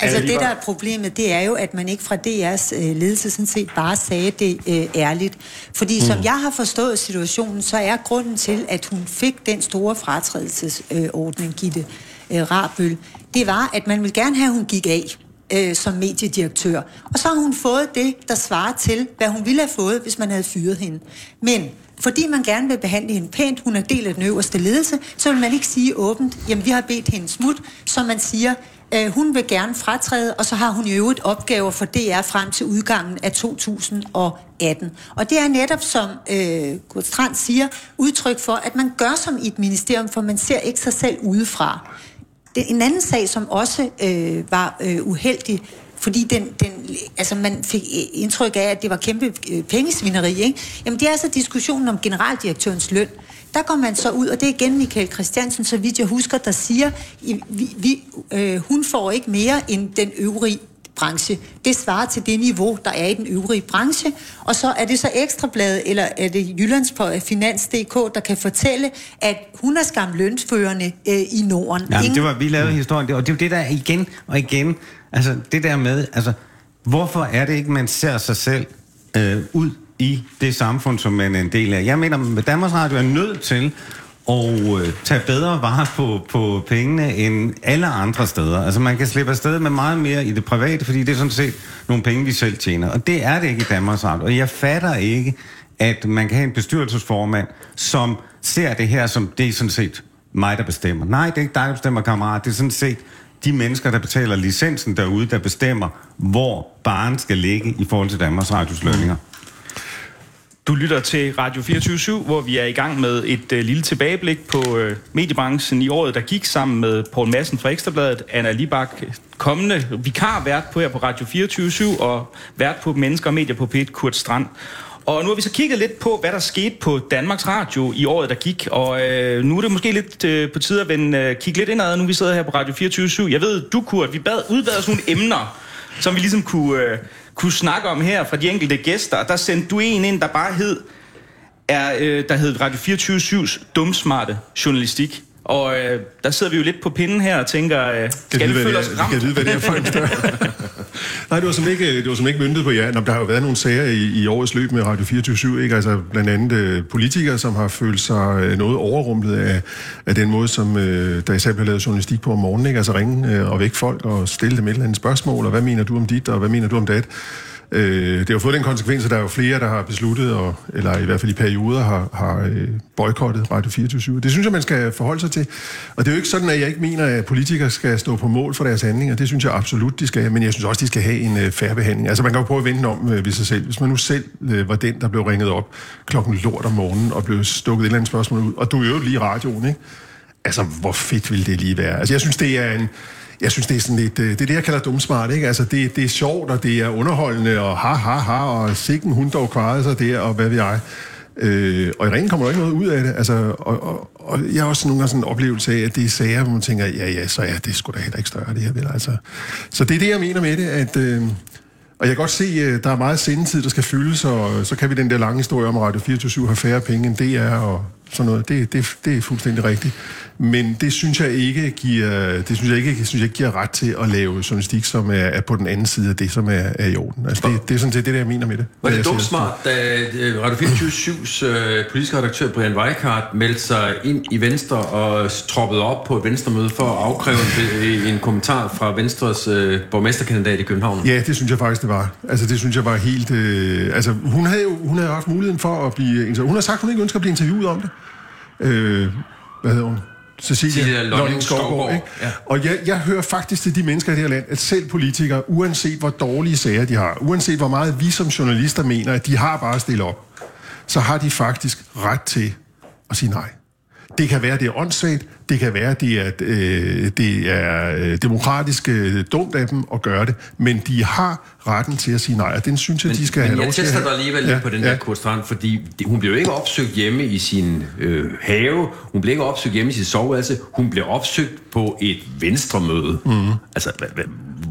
Altså det, der er problemet, det er jo, at man ikke fra DR's øh, ledelse sådan set bare sagde det øh, ærligt. Fordi mm. som jeg har forstået situationen, så er grunden til, at hun fik den store fratrædelsesordning, øh, Gitte øh, Rabøl, det var, at man vil gerne have, at hun gik af øh, som mediedirektør. Og så har hun fået det, der svarer til, hvad hun ville have fået, hvis man havde fyret hende. Men fordi man gerne vil behandle hende pænt, hun er del af den øverste ledelse, så vil man ikke sige åbent, jamen vi har bedt hende smut, så man siger, øh, hun vil gerne fratræde, og så har hun i øvrigt opgaver for DR frem til udgangen af 2018. Og det er netop, som øh, Kurt Strand siger, udtryk for, at man gør som i et ministerium, for man ser ikke sig selv udefra. Det er en anden sag, som også øh, var øh, uheldig, fordi den, den, altså man fik indtryk af, at det var kæmpe øh, pengesvineri. Ikke? Jamen det er altså diskussionen om generaldirektørens løn. Der går man så ud, og det er igen Michael Christiansen, så vidt jeg husker, der siger, vi, vi, øh, hun får ikke mere end den øvrige branche. Det svarer til det niveau, der er i den øvrige branche. Og så er det så Ekstrabladet, eller er det Jyllands på Finans.dk, der kan fortælle, at hun er skam lønførende øh, i Norden. Ja, Ingen... det var, vi lavede historien, og det er jo det der igen og igen, altså det der med, altså hvorfor er det ikke, man ser sig selv øh, ud i det samfund, som man er en del af. Jeg mener, at Danmarks Radio er nødt til at øh, tage bedre vare på, på pengene end alle andre steder. Altså man kan slippe afsted med meget mere i det private, fordi det er sådan set nogle penge, vi selv tjener. Og det er det ikke i Danmarks Radio. Og jeg fatter ikke, at man kan have en bestyrelsesformand, som ser det her som, det er sådan set mig, der bestemmer. Nej, det er ikke dig, der bestemmer, kammerat. Det er sådan set de mennesker, der betaler licensen derude, der bestemmer, hvor barn skal ligge i forhold til Danmarks Radios lønninger. Du lytter til Radio 24 hvor vi er i gang med et øh, lille tilbageblik på øh, mediebranchen i året, der gik sammen med Poul Madsen fra Ekstrabladet, Anna Libak, kommende vikarvært på her på Radio 24 og vært på Mennesker og Medier på p Kurt Strand. Og nu har vi så kigget lidt på, hvad der skete på Danmarks Radio i året, der gik. Og øh, nu er det måske lidt øh, på tide at vende, øh, kigge lidt indad, nu vi sidder her på Radio 24 Jeg ved, du Kurt, vi bad, udvalget nogle emner, som vi ligesom kunne... Øh, kunne snakke om her fra de enkelte gæster. Der sendte du en ind, der bare hed, er, øh, der hed Radio 24-7's dumsmarte journalistik. Og øh, der sidder vi jo lidt på pinden her og tænker, øh, skal vi føle os ramt? Kan vide, hvad det er for en Nej, det var som ikke, det var som ikke myndet på jer. Nå, der har jo været nogle sager i, i årets løb med Radio 24 ikke? Altså blandt andet øh, politikere, som har følt sig øh, noget overrumlet af, af den måde, som øh, der især blev lavet journalistik på om morgenen. Ikke? Altså ringe øh, og vække folk og stille dem et eller andet spørgsmål, og hvad mener du om dit, og hvad mener du om dat? Øh, det har fået den konsekvens, at der er jo flere, der har besluttet, og, eller i hvert fald i perioder har, har øh, boykottet Radio 24 Det synes jeg, man skal forholde sig til. Og det er jo ikke sådan, at jeg ikke mener, at politikere skal stå på mål for deres handlinger. Det synes jeg absolut, de skal. Men jeg synes også, de skal have en øh, færre behandling. Altså man kan jo prøve at vende om øh, ved sig selv. Hvis man nu selv øh, var den, der blev ringet op klokken lort om morgenen og blev stukket et eller andet spørgsmål ud, og du er jo lige radioen, ikke? Altså, hvor fedt ville det lige være? Altså, jeg synes, det er en jeg synes, det er sådan lidt, øh, det er det, jeg kalder dumsmart, ikke? Altså, det, det er sjovt, og det er underholdende, og ha, ha, ha, og sikken hun dog kvarede sig der, og hvad ved jeg. Øh, og i ringen kommer der ikke noget ud af det. Altså, og, og, og jeg har også nogle gange sådan en oplevelse af, at det er sager, hvor man tænker, ja, ja, så ja, det skulle da heller ikke større, det her, vel? Altså, så det er det, jeg mener med det, at... Øh, Og jeg kan godt se, at der er meget sendetid, der skal fyldes, og så kan vi den der lange historie om, at Radio 24 har færre penge end DR og sådan noget. Det, det, det er fuldstændig rigtigt. Men det synes jeg ikke giver, det synes jeg ikke, synes jeg ikke giver ret til at lave journalistik, som er, er på den anden side af det, som er, er i orden. Altså det, det er sådan set det, der jeg mener med det. Var det dumt smart, da øh, Radio 24-7's øh, politiske redaktør Brian Weikart meldte sig ind i Venstre og troppede op på et Venstremøde for at afkræve en, en kommentar fra Venstres øh, borgmesterkandidat i København? Ja, det synes jeg faktisk, det var. Altså, det synes jeg var helt... Øh, altså, hun havde jo hun havde haft muligheden for at blive... Hun har sagt, hun ikke ønsker at blive interviewet om det. Øh, hvad hedder hun? Cecilia Skovgaard, Skovgaard, ikke? ja. Og jeg, jeg hører faktisk til de mennesker i det her land, at selv politikere, uanset hvor dårlige sager de har, uanset hvor meget vi som journalister mener, at de har bare at stille op, så har de faktisk ret til at sige nej. Det kan være, det er åndssvagt. Det kan være, det er, øh, det er øh, demokratisk øh, dumt af dem at gøre det. Men de har retten til at sige nej, og den synes jeg, Men, de skal men have jeg lov til at tester have. dig alligevel ja, på den der Kurt Strand, fordi det, hun blev jo ikke opsøgt hjemme i sin øh, have, hun blev ikke opsøgt hjemme i sit soveværelse, hun blev opsøgt på et venstremøde. Mm. Altså,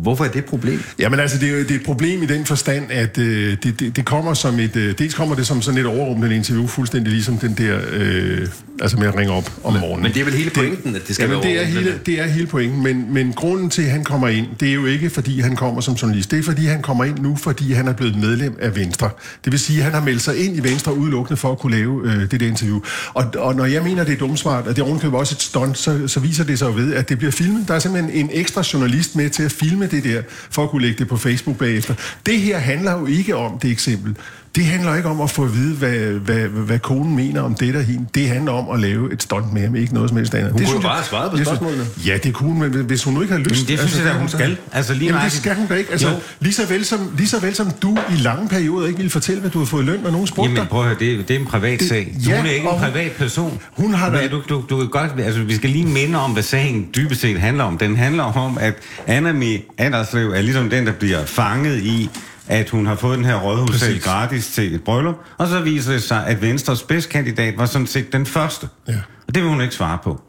hvorfor er det et problem? Jamen altså, det er, det er et problem i den forstand, at øh, det, det, det kommer som et... Øh, dels kommer det som sådan et overrumplende interview, fuldstændig ligesom den der... Øh, altså med at ringe op om morgenen. Men det er vel hele pointen, at det skal Jamen, være det er, hele, det er hele pointen, men, men grunden til, at han kommer ind, det er jo ikke, fordi han kommer som journalist. Det er, fordi han kommer ind nu, fordi han er blevet medlem af Venstre. Det vil sige, at han har meldt sig ind i Venstre udelukkende for at kunne lave øh, det der interview. Og, og når jeg mener, det er dumsmart, og det er ovenkøbet også et stunt, så, så viser det sig jo ved, at det bliver filmet. Der er simpelthen en ekstra journalist med til at filme det der, for at kunne lægge det på Facebook bagefter. Det her handler jo ikke om det eksempel. Det handler ikke om at få at vide, hvad, hvad, hvad konen mener om det der hende. Det handler om at lave et stunt med ham, ikke noget som helst andet. Hun det kunne synes jeg- bare have svaret på jeg synes- spørgsmålene. Ja, det kunne hun, men hvis hun nu ikke har lyst... Men det synes jeg da, kan hun skal. Altså, lige Jamen, det skal hun da ikke. Altså, Jo. lige så, vel som, lige så vel som du i lange perioder ikke ville fortælle, hvad du har fået løn, når nogen spurgte Jamen prøv at høre, det, det er en privat Det- sag. ja, hun er ikke en privat person. Hun har da- du, du, du kan godt, altså vi skal lige minde om, hvad sagen dybest set handler om. Den handler om, at Anna Anderslev er ligesom den, der bliver fanget i, at hun har fået den her rådhussal gratis til et bryllup. Og så viser det sig, at Venstres spidskandidat var sådan set den første. Ja. Og det vil hun ikke svare på.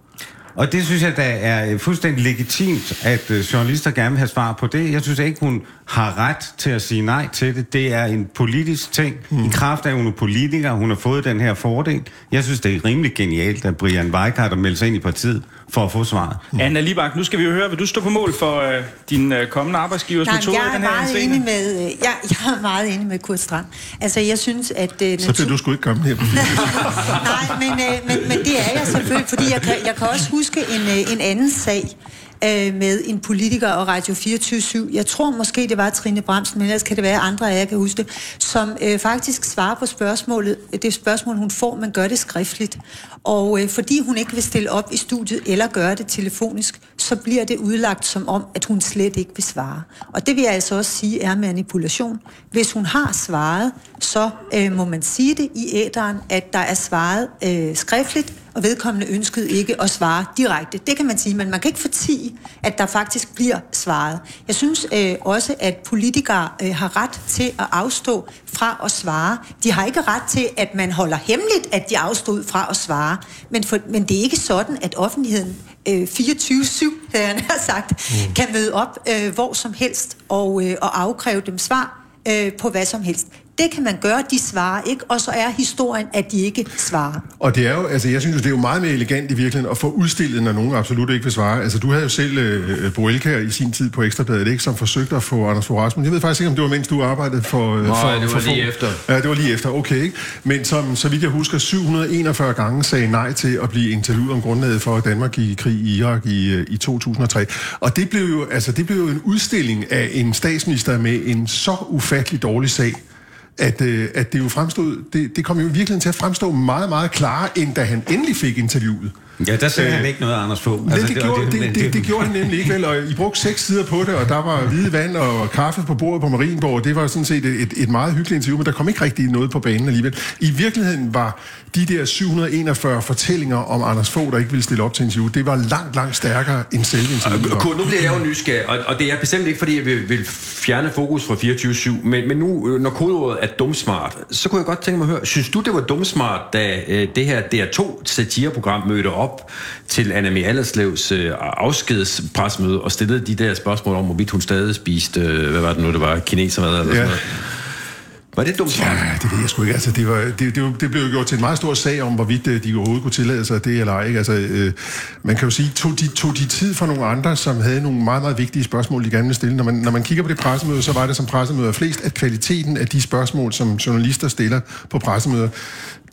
Og det synes jeg, der er øh, fuldstændig legitimt, at øh, journalister gerne vil have svar på det. Jeg synes ikke, hun har ret til at sige nej til det. Det er en politisk ting. Mm. I kraft af, at hun er politiker, hun har fået den her fordel. Jeg synes, det er rimelig genialt, at Brian Weikart har meldt sig ind i partiet for at få svaret. Anna Libak, nu skal vi jo høre, vil du stå på mål for øh, din øh, kommende arbejdsgivers Nej, metode jeg i er den her meget enig med, øh, jeg, jeg er meget enig med Kurt Strand. Altså, jeg synes, at... Øh, Så bliver du sgu ikke komme her. Nej, men, øh, men, men det er jeg selvfølgelig, fordi jeg kan, jeg kan også huske en, øh, en anden sag øh, med en politiker og Radio 24 Jeg tror måske, det var Trine Bremsen, men ellers kan det være andre af jer kan huske det, som øh, faktisk svarer på spørgsmålet, øh, det spørgsmål, hun får, men gør det skriftligt. Og øh, fordi hun ikke vil stille op i studiet eller gøre det telefonisk, så bliver det udlagt som om, at hun slet ikke vil svare. Og det vil jeg altså også sige er manipulation. Hvis hun har svaret, så øh, må man sige det i æderen, at der er svaret øh, skriftligt, og vedkommende ønskede ikke at svare direkte. Det kan man sige, men man kan ikke fortige, at der faktisk bliver svaret. Jeg synes øh, også, at politikere øh, har ret til at afstå fra at svare. De har ikke ret til, at man holder hemmeligt, at de afstod fra at svare. Men, for, men det er ikke sådan, at offentligheden øh, 24-7, havde jeg nær sagt, mm. kan møde op øh, hvor som helst og, øh, og afkræve dem svar øh, på hvad som helst. Det kan man gøre, de svarer ikke, og så er historien, at de ikke svarer. Og det er jo, altså jeg synes det er jo meget mere elegant i virkeligheden at få udstillet, når nogen absolut ikke vil svare. Altså du havde jo selv øh, Bo Elkjær i sin tid på Ekstrabladet, ikke, som forsøgte at få Anders Fogh Rasmussen. Jeg ved faktisk ikke, om det var mens du arbejdede for... øh, Nej, for, det var for lige Fogh. efter. Ja, det var lige efter, okay. Ikke? Men som, så vidt jeg husker, 741 gange sagde nej til at blive interviewet om grundlaget for, at Danmark gik i krig i Irak i, øh, i 2003. Og det blev, jo, altså, det blev jo en udstilling af en statsminister med en så ufattelig dårlig sag, at, øh, at det jo fremstod, det, det kom jo i virkeligheden til at fremstå meget, meget klarere, end da han endelig fik interviewet. Ja, der sagde Øh, han ikke noget, Anders Fogh. Altså, det, det, var gjorde, det, det, det, det gjorde han nemlig ikke vel, og I brugte seks sider på det, og der var hvide vand og kaffe på bordet på Marienborg. Det var sådan set et, et meget hyggeligt interview, men der kom ikke rigtig noget på banen alligevel. I virkeligheden var de der 741 fortællinger om Anders Fogh, der ikke ville stille op til interview, det var langt, langt stærkere end selve interviewet. Kurt, nu bliver jeg jo nysgerrig, og, og det er bestemt ikke, fordi jeg vil, vil fjerne fokus fra 24-7, men, men nu, øh, når kodeordet er dumsmart, så kunne jeg godt tænke mig at høre, synes du, det var dumsmart, da øh, det her DR2 satireprogram mødte op op til Annemie Allerslevs øh, afskedspresmøde og stillede de der spørgsmål om, hvorvidt hun stadig spiste, øh, hvad var det nu, det var, kinesermad eller Ja. sådan noget. Var det dumt? Ja, det ved jeg sgu ikke. Altså, det, var, det, det, det blev jo gjort til en meget stor sag om, hvorvidt øh, de overhovedet kunne tillade sig det eller ej. Ikke? Altså, øh, man kan jo sige, tog de, tog de tid for nogle andre, som havde nogle meget, meget vigtige spørgsmål, de gerne ville stille. Når man, når man kigger på det pressemøde, så var det som pressemøder flest, at kvaliteten af de spørgsmål, som journalister stiller på pressemøder,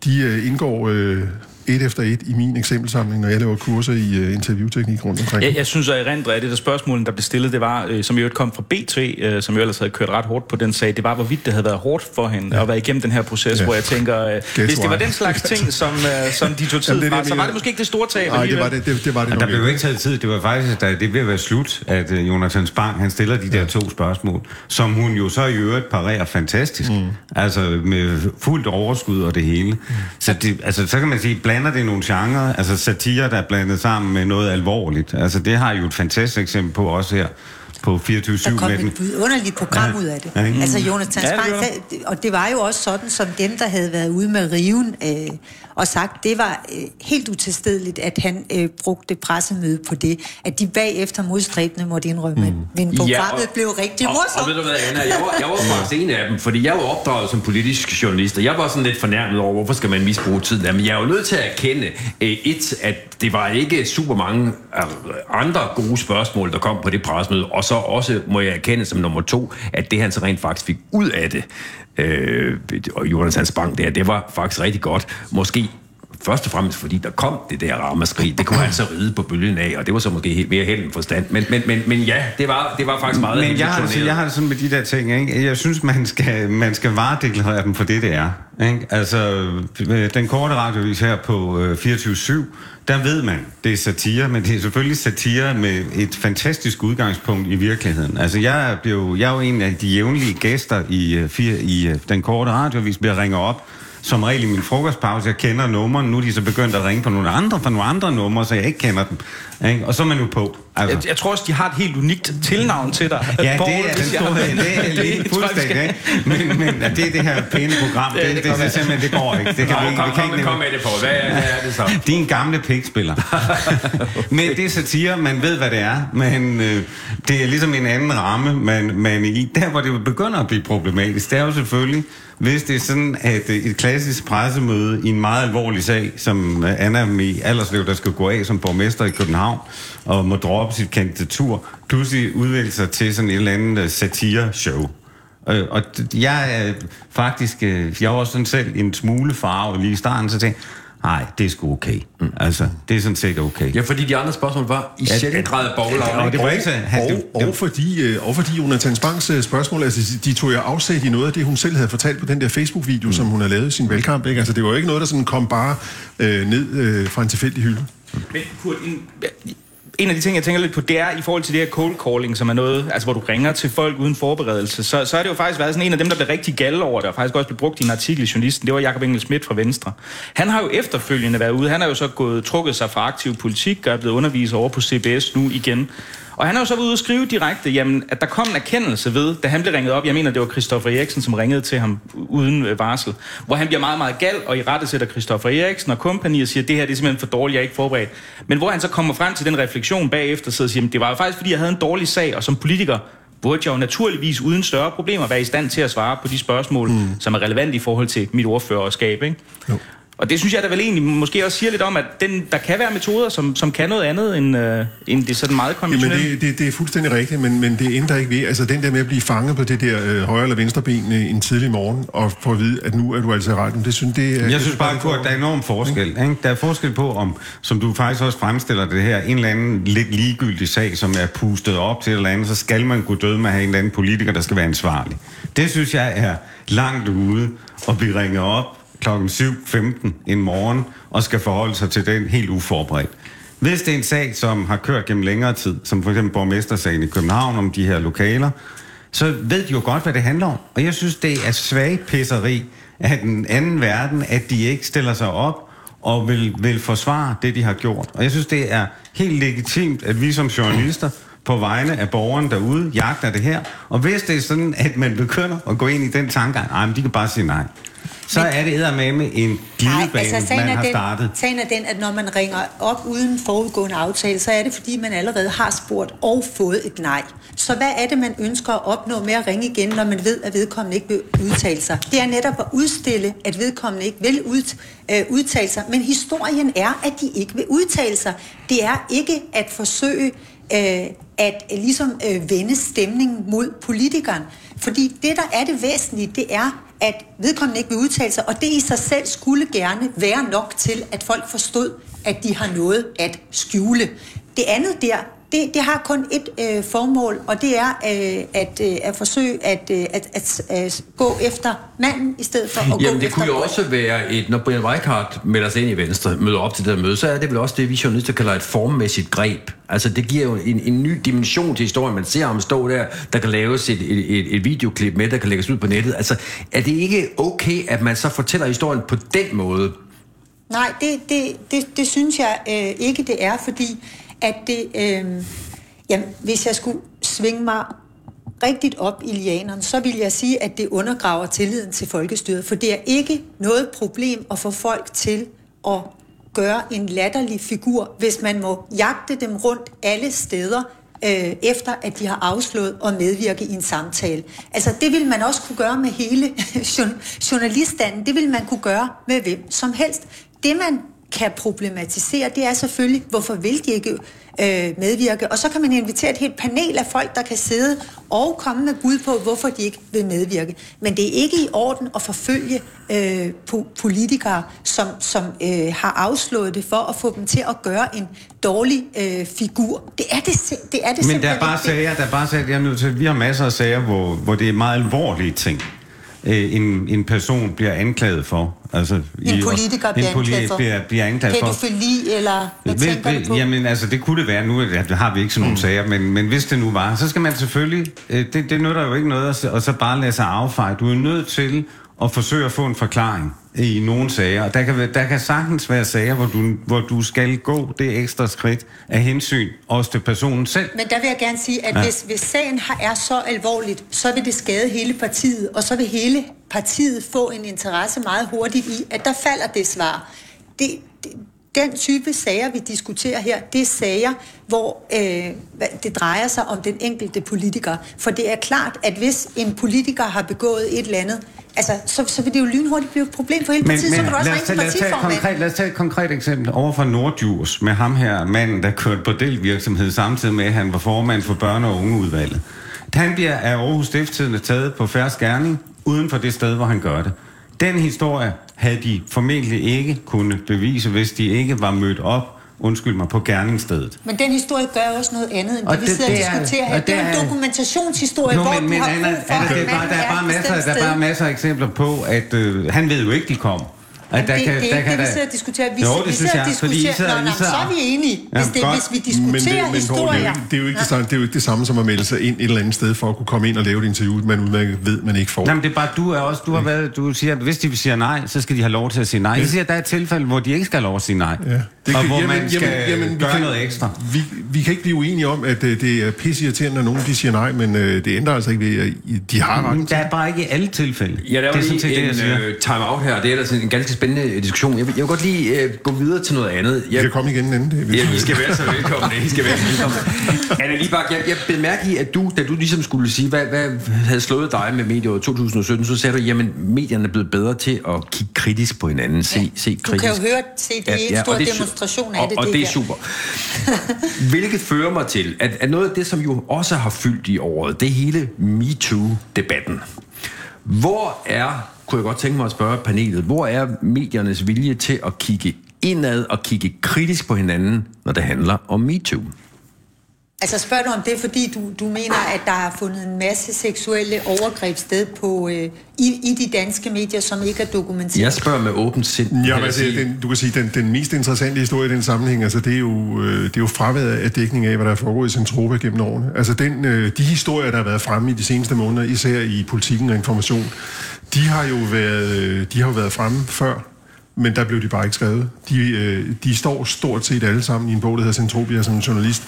de øh, indgår øh, et efter et i min eksempelsamling, når jeg laver kurser i øh, interviewteknik rundt omkring. Jeg, jeg synes, at erindre af det der spørgsmål, der blev stillet, det var, øh, som jo kom fra BT, øh, som jo ellers havde kørt ret hårdt på den sag, det var, hvorvidt det havde været hårdt for hende ja. at være igennem den her proces, Ja. ja. hvor jeg tænker, øh, hvis det var den slags ting, som, øh, som de tog tid Jamen, det fra, så var det måske ikke det store tab Nej, det var det, det, det, var det der blev jo ikke. taget tid. Det var faktisk, da det ved at være slut, at uh, Jonathan Spang, han stiller de der to spørgsmål, som hun jo så i øvrigt parerer fantastisk. Mm. Altså med fuldt overskud og det hele. Mm. Så, det, altså, så kan man sige, blander det nogle genrer, altså satire, der er blandet sammen med noget alvorligt. Altså det har jo et fantastisk eksempel på også her på 24-7 Der kom et vidunderligt program ud af det. Ja? Altså Jonathan Ja, Spang, og det var jo også sådan, som dem, der havde været ude med riven øh, og sagt, det var øh, helt utilstedeligt, at han øh, brugte pressemøde på det, at de bagefter modstræbende måtte indrømme, mm. men programmet blev rigtig og, og, morsomt. ved du hvad, Anna, jeg var, jeg var faktisk en af dem, fordi jeg var opdraget som politisk journalist, og jeg var sådan lidt fornærmet over, hvorfor skal man misbruge tiden? Jamen, jeg er jo nødt til at erkende, øh, et, at det var ikke super mange øh, andre gode spørgsmål, der kom på det pressemøde, og så også må jeg erkende som nummer to, at det han så rent faktisk fik ud af det, øh, og Jonas Hans Bank der, det var faktisk rigtig godt. Måske Først og fremmest fordi der kom det der ramaskrig, det kunne han så ride på bølgen af, og det var så måske helt mere held end forstand. Men, men, men, men ja, det var, det var faktisk meget Men jeg har, altså, jeg har det sådan med de der ting, ikke? Jeg synes, man skal, man skal varedeklarere dem for det, det er. Ikke? Altså, øh, den korte radiovis her på øh, 24-7, der ved man, det er satire, men det er selvfølgelig satire med et fantastisk udgangspunkt i virkeligheden. Altså, jeg jo, jeg er jo en af de jævnlige gæster i, øh, i øh, den korte radiovis, bliver ringer op, som regel i min frokostpause, jeg kender nummerne, nu er de så begyndt at ringe på nogle andre, for nogle andre numre, så jeg ikke kender dem. Ikke? Og så er man jo på. Altså. Jeg, jeg tror også, de har et helt unikt tilnavn til dig. Ja, Poul, det er den store, det er lige jeg, vi fuldstændig, ikke? Men, men at det er det her pæne program, Ja, det, det det, det, det, simpelthen, det går ikke. Det kan vi Kom, ikke. kom, vi kan kom, ikke kom med det på. Hvad er, hvad er det så? Din gamle pikspiller. men det er satire, man ved, hvad det er, men øh, det er ligesom en anden ramme, man, man er i. Der, hvor det begynder at blive problematisk, det er jo selvfølgelig, hvis det er sådan, at øh, et klassisk pressemøde i en meget alvorlig sag, som øh, Anna i Alderslev, der skal gå af som borgmester i København, og må droppe sit kandidatur, pludselig udvælge sig til sådan et eller andet øh, satire-show. Øh, og jeg er faktisk, øh, jeg var sådan selv en smule farve lige i starten, så tænkte nej, det er sgu okay. Mm. Altså, det er sådan set okay. Ja, fordi de andre spørgsmål var i Ja, sjældent grad boglag. og det var ikke så... Han, det, Og, og, fordi, øh, og fordi Jonathan Spangs øh, spørgsmål, altså de tog jo afsæt i noget af det, hun selv havde fortalt på den der Facebook-video, mm. som hun havde lavet i sin valgkamp. Ikke? Altså det var jo ikke noget, der sådan kom bare øh, ned øh, fra en tilfældig hylde. Men Kurt, en, en af de ting, jeg tænker lidt på, det er i forhold til det her cold calling, som er noget, altså hvor du ringer til folk uden forberedelse, så, så er det jo faktisk været sådan en af dem, der blev rigtig gal over det, og faktisk også blev brugt i en artikel i Journalisten, det var Jakob Engel Schmidt fra Venstre. Han har jo efterfølgende været ude, han har jo så gået, trukket sig fra aktiv politik, og er blevet underviser over på CBS nu igen. Og han har jo så været ude og skrive direkte, jamen, at der kom en erkendelse ved, da han blev ringet op, jeg mener, det var Christoffer Eriksen, som ringede til ham uden øh, varsel, hvor han bliver meget, meget gal, og i rette sætter Christoffer Eriksen og kompagni og siger, det her det er simpelthen for dårligt, jeg er ikke forberedt. Men hvor han så kommer frem til den refleksion bagefter, så siger, jamen, det var jo faktisk, fordi jeg havde en dårlig sag, og som politiker burde jeg jo naturligvis uden større problemer være i stand til at svare på de spørgsmål, mm. som er relevante i forhold til mit ordførerskab. Ikke? Jo. Og det synes jeg da vel egentlig måske også siger lidt om, at den, der kan være metoder, som, som kan noget andet end, øh, end det sådan meget Jamen, konventionelle. det, det, det er fuldstændig rigtigt, men, men det ændrer ikke ved. Altså, den der med at blive fanget på det der øh, højre eller venstre ben øh, en tidlig morgen, og få at vide, at nu er du altså i retten, det synes det er... Jeg synes bare, Kurt, der er enorm forskel. Ikke? Der er forskel på, om, som du faktisk også fremstiller det her, en eller anden lidt ligegyldig sag, som er pustet op til et eller andet, så skal man gå døde med at have en eller anden politiker, der skal være ansvarlig. Det synes jeg er langt ude at blive ringet op kl. 7.15 en morgen og skal forholde sig til den helt uforberedt. Hvis det er en sag, som har kørt gennem længere tid, som for eksempel borgmestersagen i København om de her lokaler, så ved de jo godt, hvad det handler om. Og jeg synes, det er svag pisseri af den anden verden, at de ikke stiller sig op og vil, vil forsvare det, de har gjort. Og jeg synes, det er helt legitimt, at vi som journalister på vegne af borgeren derude jagter det her. Og hvis det er sådan, at man begynder at gå ind i den tanke, nej, men de kan bare sige nej, så er det eddermame en glidebane, altså, man har den, startet. Sagen er den, at når man ringer op uden forudgående aftale, så er det fordi, man allerede har spurgt og fået et nej. Så hvad er det, man ønsker at opnå med at ringe igen, når man ved, at vedkommende ikke vil udtale sig? Det er netop at udstille, at vedkommende ikke vil ud, øh, udtale sig. Men historien er, at de ikke vil udtale sig. Det er ikke at forsøge øh, at ligesom øh, vende stemningen mod politikeren. Fordi det, der er det væsentlige, det er, at vedkommende ikke vil udtale sig, og det i sig selv skulle gerne være nok til, at folk forstod, at de har noget at skjule. Det andet der, det, det har kun et øh, formål, og det er øh, at, øh, at forsøge at, øh, at, at, at gå efter manden, i stedet for at Jamen, gå det efter kunne jo også være et, når Brian Weikart melder sig ind i Venstre, møder op til det her møde, så er det vel også det, vi journalister kalder et formmæssigt greb. Altså, det giver jo en, en ny dimension til historien. Man ser ham stå der, der kan laves et, et, et, et videoklip med, der kan lægges ud på nettet. Altså, er det ikke okay, at man så fortæller historien på den måde? Nej, det, det, det, det synes jeg øh, ikke, det er, fordi at det, øh, jamen, hvis jeg skulle svinge mig rigtigt op i lianerne, så vil jeg sige, at det undergraver tilliden til folkestyret, for det er ikke noget problem at få folk til at gøre en latterlig figur, hvis man må jagte dem rundt alle steder, øh, efter at de har afslået at medvirke i en samtale. Altså det vil man også kunne gøre med hele journaliststanden, det vil man kunne gøre med hvem som helst. Det man kan problematisere, det er selvfølgelig, hvorfor vil de ikke øh, medvirke? Og så kan man invitere et helt panel af folk, der kan sidde og komme med bud på, hvorfor de ikke vil medvirke. Men det er ikke i orden at forfølge øh, po- politikere, som, som øh, har afslået det for at få dem til at gøre en dårlig øh, figur. Det er det, det, er det Men der er simpelthen bare sager, der er bare sager, jeg er nødt til, vi har masser af sager, hvor, hvor det er meget alvorlige ting. Øh, en, en person bliver anklaget for. Altså, En politiker bliver en poli- anklaget for. Bliver, bliver anklaget for. Pædofili, eller hvad Ved- tænker du ved- på? Jamen, altså, det kunne det være. Nu det har vi ikke sådan nogle mm. sager, men, men hvis det nu var, så skal man selvfølgelig... Øh, det, det nytter jo ikke noget at, at så bare lade sig affeje. Du er nødt til at forsøge at få en forklaring i nogle sager. Og der kan, der kan sagtens være sager, hvor du, hvor du skal gå det ekstra skridt af hensyn også til personen selv. Men der vil jeg gerne sige, at Ja. hvis, hvis sagen har, er så alvorligt, så vil det skade hele partiet, og så vil hele partiet få en interesse meget hurtigt i, at der falder det svar. Det, det, den type sager, vi diskuterer her, det er sager, hvor øh, det drejer sig om den enkelte politiker. For det er klart, at hvis en politiker har begået et eller andet, altså, så, så vil det jo lynhurtigt blive et problem for hele partiet. så kan du også ringe til lad, os partiformanden. konkret, lad os tage et konkret eksempel over for Nordjurs med ham her manden, der kørte bordelvirksomhed samtidig med, at han var formand for børne- og ungeudvalget. Han bliver af Aarhus Stiftstidende taget på færre skærning uden for det sted, hvor han gør det. Den historie havde de formentlig ikke kunne bevise, hvis de ikke var mødt op, undskyld mig, på gerningsstedet. Men den historie gør også noget andet, end Og det, vi det- sidder og det er- diskuterer her. og Det, det er en dokumentationshistorie, Jo, hvor men, du men har brug for, Anna, at det er bare, der, er bare masser, der er bare masser af eksempler på, at øh, han ved jo ikke, de kom. At Men det, det er ikke det, vi sidder og diskuterer. Vi, Jo, det vi synes jeg, fordi I sidder- Nå, I nå, sidder- så er vi enige. Hvis, Jamen, det, godt. hvis vi diskuterer men, det, men Poul, det, er jo historier... ikke, det, er jo ikke det, samme, det er jo ikke det samme som at melde sig ind et eller andet sted for at kunne komme ind og lave et interview, man udmærket ved, man ikke får. Nej, men det er bare, du er også, du har været, du siger, at hvis de siger nej, så skal de have lov til at sige nej. Jeg siger, at der er et tilfælde, hvor de ikke skal have lov at sige nej. Ja. Det og kan- hvor man skal vi gøre kan, noget ekstra. Vi, vi kan ikke blive uenige om, at øh, det er pisseirriterende, når nogen de siger nej, men øh, det ændrer altså ikke ved, at de har Men retten der er bare ikke i alle tilfælde. Ja, der var det er sådan lige set det, jeg siger. øh, time-out her. Det er sådan en ganske spændende diskussion. Jeg vil, jeg vil godt lige øh, gå videre til noget andet. Vi Jeg, kan komme igen en anden dag. Ja, I skal være så velkomne. I skal være så velkomne. Anna Libak, jeg, jeg blev mærke i, at du, da du ligesom skulle sige, hvad, hvad havde slået dig med medieåret 2017, så sagde du, jamen medierne er blevet bedre til at kigge kritisk på hinanden, se, Ja. se Du kritisk. kan jo høre, se, det er en stor og det er su- demonstration af og, det, Og det det er super. Hvilket fører mig til, at, at noget af det, som jo også har fyldt i året, det er hele MeToo-debatten. Hvor er, kunne jeg godt tænke mig at spørge panelet, hvor er mediernes vilje til at kigge indad og kigge kritisk på hinanden, når det handler om MeToo? Altså spørger du om det, fordi du, du mener, at der har fundet en masse seksuelle overgreb sted på, øh, i, i de danske medier, som ikke er dokumenteret? Jeg spørger med åbent sind. Ja, men altså, sige. den, du kan sige, den, den mest interessante historie i den sammenhæng, altså, det er jo, øh, det er jo fraværet af dækning af, hvad der er foregået i Centropa gennem årene. Altså, den, øh, de historier, der har været fremme i de seneste måneder, især i politikken og information, de har jo været, øh, de har jo været fremme før. men der blev de bare ikke skrevet. De, øh, de står stort set alle sammen i en bog, der hedder Centropia, som en journalist,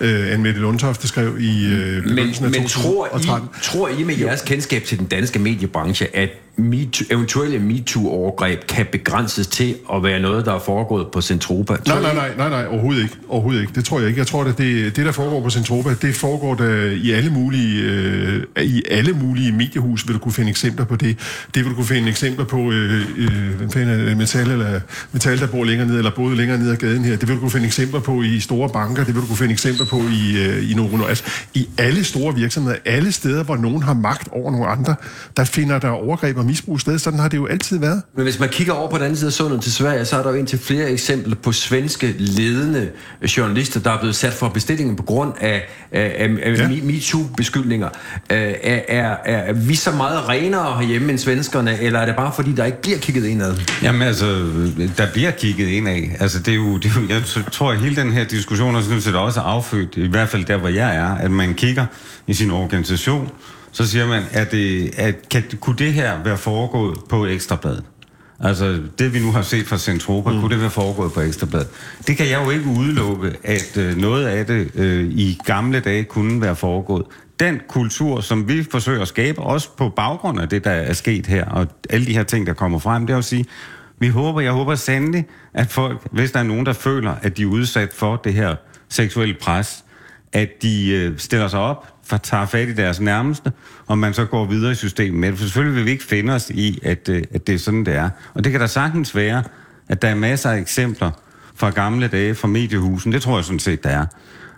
øh, Anne-Mette Lundtofte, skrev i øh, Men, begyndelsen af men tror, 2013. I, tror I med jeres kendskab til den danske mediebranche, at MeToo, eventuelle MeToo-overgreb kan begrænses til at være noget, der er foregået på Centropa? Nej, nej, nej, nej, nej, overhovedet ikke. Overhovedet ikke. Det tror jeg ikke. Jeg tror, at det, det der foregår på Centropa, det foregår der i alle mulige, øh, i alle mulige mediehus, vil du kunne finde eksempler på det. Det vil du kunne finde eksempler på, øh, øh, Metal, eller Metal, der bor længere ned, eller boede længere ned ad gaden her. Det vil du kunne finde eksempler på i store banker. Det vil du kunne finde eksempler på i, øh, i nogle, altså, i alle store virksomheder, alle steder, hvor nogen har magt over nogle andre, der finder der overgreb og misbrug sted. Sådan har det jo altid været. Men hvis man kigger over på den anden side af sundet til Sverige, så er der jo indtil flere eksempler på svenske ledende journalister, der er blevet sat for bestillingen på grund af, af, af, af Ja. MeToo-beskyldninger. Øh, Er, er, er vi så meget renere herhjemme end svenskerne, eller er det bare fordi, der ikke bliver kigget indad? Jamen altså, der bliver kigget ind af. Altså, det er jo, det er jo, jeg tror, at hele den her diskussion er sådan set også affødt, i hvert fald der, hvor jeg er, at man kigger i sin organisation, så siger man, at, det, at kan, kunne det her være foregået på Ekstrabladet? Altså, det vi nu har set fra Centropa, mm. kunne det være foregået på Ekstrabladet? Det kan jeg jo ikke udelukke, at øh, noget af det øh, i gamle dage kunne være foregået. Den kultur, som vi forsøger at skabe, også på baggrund af det, der er sket her, og alle de her ting, der kommer frem, det er at sige, vi håber, jeg håber sandelig, at folk, hvis der er nogen, der føler, at de er udsat for det her seksuel pres, at de øh, stiller sig op, for tager fat i deres nærmeste, og man så går videre i systemet med det. For selvfølgelig vil vi ikke finde os i, at, øh, at det er sådan, det er. Og det kan da sagtens være, at der er masser af eksempler fra gamle dage fra mediehusen. Det tror jeg sådan set, der er.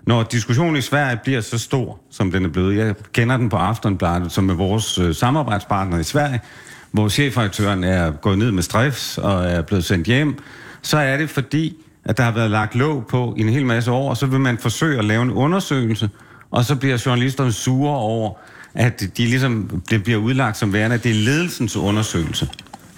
Når diskussionen i Sverige bliver så stor, som den er blevet, jeg kender den på Aftonbladet, som er vores øh, samarbejdspartner i Sverige, hvor chefredaktøren er gået ned med stress og er blevet sendt hjem, så er det fordi, at der har været lagt låg på i en hel masse år, og så vil man forsøge at lave en undersøgelse, og så bliver journalisterne sure over, at de ligesom det bliver udlagt som værende, at det er ledelsens undersøgelse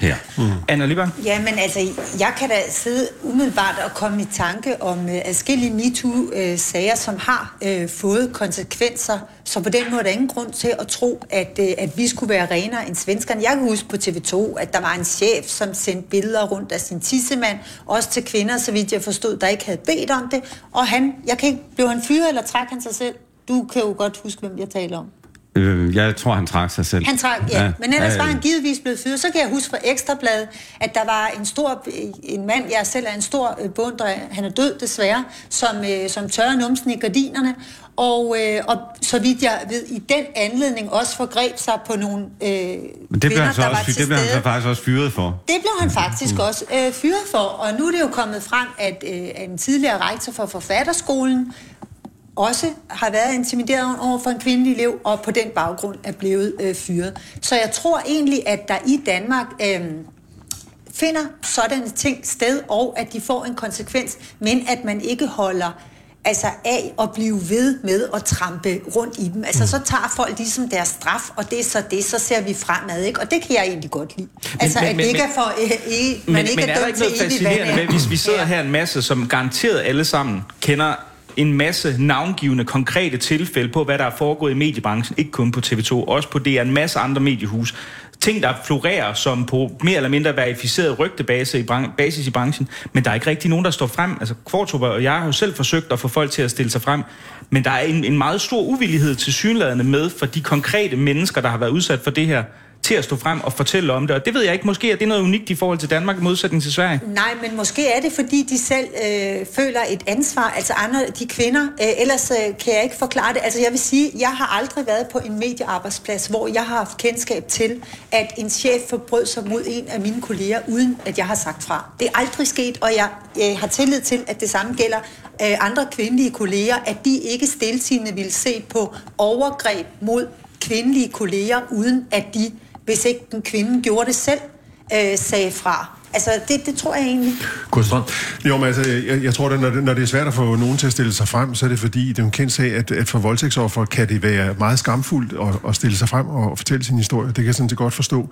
her. Mm. Anna? Ja, men altså, jeg kan da sidde umiddelbart og komme i tanke om uh, adskillige MeToo-sager, som har uh, fået konsekvenser. Så på den måde er der ingen grund til at tro, at, uh, at vi skulle være renere end svenskerne. Jeg kan huske på TV2, at der var en chef, som sendte billeder rundt af sin tissemand, også til kvinder, så vidt jeg forstod, der ikke havde bedt om det. Og han, jeg kan ikke, blev han fyret, eller trak han sig selv? Du kan jo godt huske, hvem jeg taler om. Øh, jeg tror, han trak sig selv. Han trak, ja. ja. Men ellers Ja, var han givetvis blevet fyret. Så kan jeg huske fra Ekstrabladet, at der var en stor, en mand, jeg selv er en stor øh, beundrer af, han er død desværre, som, øh, som tørrer numsen i gardinerne, og, øh, og så vidt jeg ved, i den anledning også forgreb sig på nogle øh, Men det blev han så der var også, til det blev han så faktisk også fyret for. Det blev han faktisk mm. også øh, fyret for, og nu er det jo kommet frem, at øh, en tidligere rektor for forfatterskolen også har været intimideret over for en kvindelig elev, og på den baggrund er blevet øh, fyret. Så jeg tror egentlig, at der i Danmark øh, finder sådanne ting sted, og at de får en konsekvens, men at man ikke holder altså af at blive ved med at trampe rundt i dem. Altså, så tager folk ligesom deres straf, og det er så det, så ser vi fremad, ikke? Og det kan jeg egentlig godt lide. Altså, men- at men- det ikke men- er for... Øh, øh, man Men, ikke men er der dømt ikke til noget evigt vand fascinerende med, hvis vi sidder Ja. her en masse, som garanteret alle sammen kender en masse navngivende, konkrete tilfælde på, hvad der er foregået i mediebranchen, ikke kun på TV2, også på DR, en masse andre mediehus. Ting, der florerer som på mere eller mindre verificeret rygtebase i bran- basis i branchen, men der er ikke rigtig nogen, der står frem. Altså, Kvartrup og jeg har jo selv forsøgt at få folk til at stille sig frem, men der er en, en meget stor uvillighed til synladende med for de konkrete mennesker, der har været udsat for det her, til at stå frem og fortælle om det. Og det ved jeg ikke, måske er det noget unikt i forhold til Danmark i modsætning til Sverige. Nej, men måske er det, fordi de selv øh, føler et ansvar, altså andre, de kvinder. Øh, ellers øh, kan jeg ikke forklare det. Altså jeg vil sige, jeg har aldrig været på en mediearbejdsplads, hvor jeg har haft kendskab til, at en chef forbrød sig mod en af mine kolleger, uden at jeg har sagt fra. Det er aldrig sket, og jeg øh, har tillid til, at det samme gælder øh, andre kvindelige kolleger, at de ikke stiltigende ville se på overgreb mod kvindelige kolleger, uden at de, hvis ikke den kvinde gjorde det selv, øh, sagde fra. Altså, det, det tror jeg egentlig. Kunstrøm? Jo, men altså, jeg, jeg tror, at når det, når det er svært at få nogen til at stille sig frem, så er det fordi, det er jo en kendt sag, at, at for voldtægtsoffer kan det være meget skamfuldt at, at stille sig frem og fortælle sin historie. Det kan jeg sådan set godt forstå.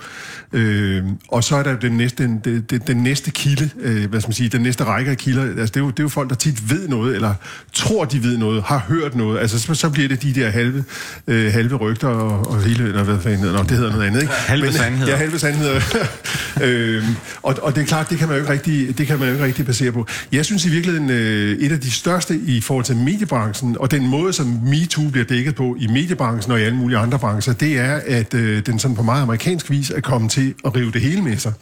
Øh, og så er der den næste, den, den, den, næste kilde, øh, hvad skal man sige, den næste række af kilder. Altså, det, er jo, det er jo folk, der tit ved noget, eller tror, de ved noget, har hørt noget. Altså, så, så bliver det de der halve, øh, halve rygter og, og hele, eller hvad fanden hedder, Nå, det hedder noget andet, ikke? Halve sandheder. Ja, halve sandheder. øh, og, og, og det er klart, det kan man jo ikke rigtig, det kan man jo ikke rigtig basere på. Jeg synes i virkeligheden, øh, et af de største i forhold til mediebranchen, og den måde, som MeToo bliver dækket på i mediebranchen og i alle mulige andre brancher, det er, at øh, den sådan på meget amerikansk vis er kommet til at rive det hele med sig.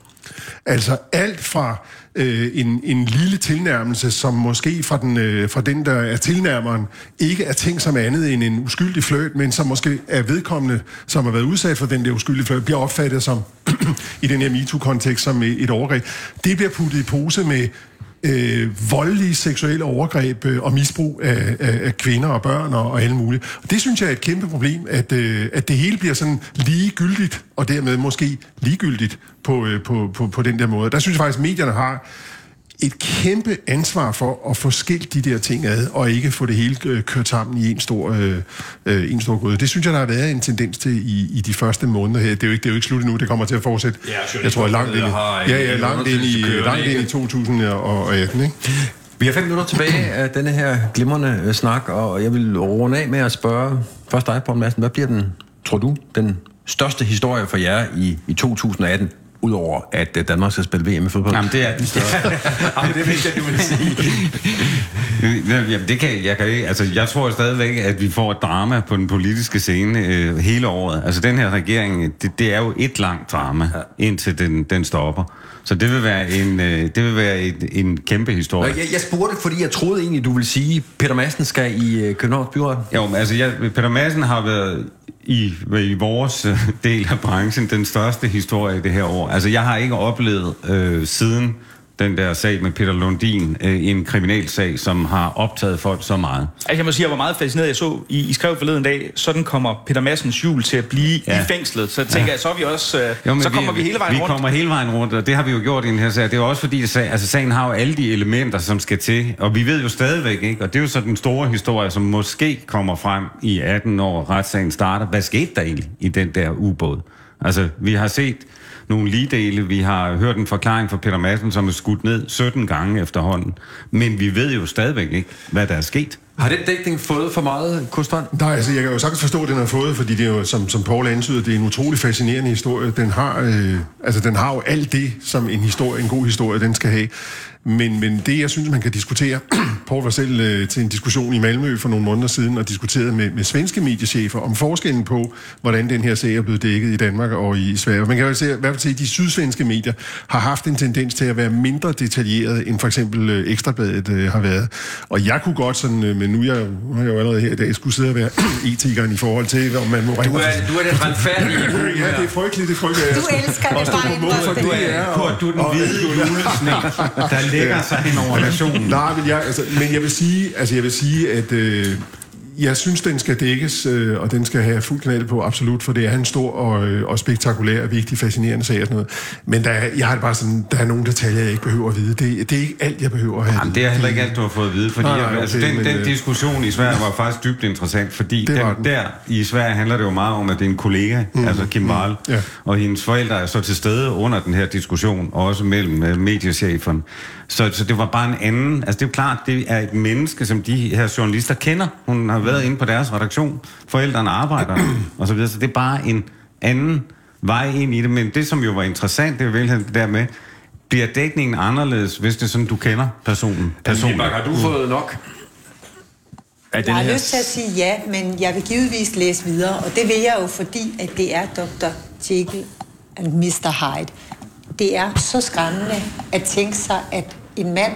Altså alt fra øh, en, en lille tilnærmelse, som måske fra den, øh, fra den, der er tilnærmeren, ikke er tænkt som andet end en uskyldig fløjt, men som måske er vedkommende, som har været udsat for den der uskyldige fløjt, bliver opfattet som, i den her MeToo-kontekst, som et overgreb. Det bliver puttet i pose med øh, voldelige seksuelle overgreb øh, og misbrug af, af, af kvinder og børn og, og alle mulige. Og det synes jeg er et kæmpe problem, at, øh, at det hele bliver sådan ligegyldigt, og dermed måske ligegyldigt på, øh, på, på, på den der måde. Der synes jeg faktisk, at medierne har et kæmpe ansvar for at få skilt de der ting ad, og ikke få det hele øh, kørt sammen i en stor, øh, øh, en stor gryde. Det synes jeg, der har været en tendens til i, i de første måneder her. Det er jo ikke, det er jo ikke slut endnu, det kommer til at fortsætte. Ja, jeg tror, langt ind i, ja, ja, langt ind i, langt ind i 2018. Ikke? Vi har fem minutter tilbage af denne her glimrende øh, snak, og jeg vil runde af med at spørge først dig, Poul Madsen, hvad bliver den, tror du, den største historie for jer i, i 2018? Udover at øh, Danmark skal spille VM i fodbold. Jamen, det er den største. Jamen, det vidste jeg, du ville sige. Jamen, det kan jeg kan ikke. Altså, jeg tror stadigvæk, at vi får et drama på den politiske scene øh, hele året. Altså, den her regering, det, det er jo et langt drama, ja. indtil den, den stopper. Så det vil være en, øh, det vil være et, en kæmpe historie. Jeg, jeg spurgte, fordi jeg troede egentlig, du ville sige, Peter Madsen skal i øh, Københavns Byret. Jo, men altså, jeg, Peter Madsen har været i, i vores øh, del af branchen den største historie i det her år. Altså, jeg har ikke oplevet øh, siden den der sag med Peter Lundin, øh, en kriminalsag, som har optaget folk så meget. Altså, jeg må sige, jeg var meget fascineret. Jeg så, I, I skrev forleden dag, sådan kommer Peter Massens jul til at blive ja. i fængslet. Så jeg tænker, ja. så er vi også, øh, jo, så kommer vi, vi hele vejen vi rundt. Vi kommer hele vejen rundt, og det har vi jo gjort i den her sag. Det er jo også fordi, at sag, altså, sagen har jo alle de elementer, som skal til, og vi ved jo stadigvæk ikke, og det er jo så den store historie, som måske kommer frem i 18 år, retssagen starter. Hvad skete der egentlig i den der ubåd? Altså, vi har set nogle ligedele. Vi har hørt en forklaring fra Peter Madsen, som er skudt ned 17 gange efterhånden. Men vi ved jo stadigvæk ikke, hvad der er sket. Har den dækning fået for meget koststrand? Nej, altså jeg kan jo sagtens forstå, at den har fået, fordi det er jo, som, som Paul antyder, det er en utrolig fascinerende historie. Den har, øh, altså den har jo alt det, som en historie, en god historie, den skal have. Men, men det, jeg synes, man kan diskutere, Paul var selv øh, til en diskussion i Malmø for nogle måneder siden, og diskuterede med, med svenske mediechefer om forskellen på, hvordan den her sag er blevet dækket i Danmark og i Sverige. Man kan jo se, i hvert fald se, at de sydsvenske medier har haft en tendens til at være mindre detaljeret, end for eksempel øh, Ekstrabladet øh, har været. Og jeg kunne godt sådan, øh, men nu er jeg, nu er jeg jo allerede her i dag, skulle sidde og være etikeren i forhold til, om man må. Du er, du er den retfærdige. ja, det er frygteligt, det frygteligt. Du elsker det bare Du er, du er den hvide julesne, der lægger sig hen over nationen. Nej, men jeg, altså, men jeg vil sige, altså jeg vil sige, at øh, jeg synes, den skal dækkes, øh, og den skal have fuld kanal på, absolut, for det er en stor og, øh, og spektakulær, vigtig, fascinerende sag og sådan noget. Men der er, jeg har det bare sådan, der er nogle detaljer, jeg ikke behøver at vide. Det, det er ikke alt, jeg behøver at have. Jamen, det er heller ikke alt, du har fået at vide, fordi nej, nej, okay, altså, den, men, den øh, diskussion i Sverige var faktisk dybt interessant, fordi den, den. der i Sverige handler det jo meget om, at det er en kollega, mm, altså Kim Wall, mm, ja. og hendes forældre er så til stede under den her diskussion, også mellem uh, mediecheferne. Så, så det var bare en anden... Altså det er klart, det er et menneske, som de her journalister kender. Hun har været inde på deres redaktion. Forældrene arbejder, og så videre. Så det er bare en anden vej ind i det. Men det, som jo var interessant, det er vel det der med, bliver dækningen anderledes, hvis det er sådan, du kender personen? personen. har du fået nok? Af jeg har her... lyst til at sige ja, men jeg vil givetvis læse videre, og det vil jeg jo, fordi at det er Dr. Jekyll and Mr. Hyde det er så skræmmende at tænke sig, at en mand,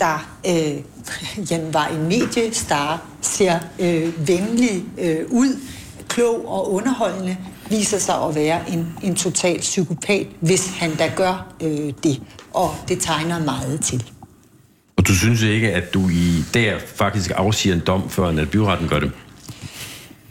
der øh, jamen, var en mediestar, ser øh, venlig øh, ud, klog og underholdende, viser sig at være en, en total psykopat, hvis han da gør øh, det. Og det tegner meget til. Og du synes ikke, at du i der faktisk afsiger en dom, før at byretten gør det?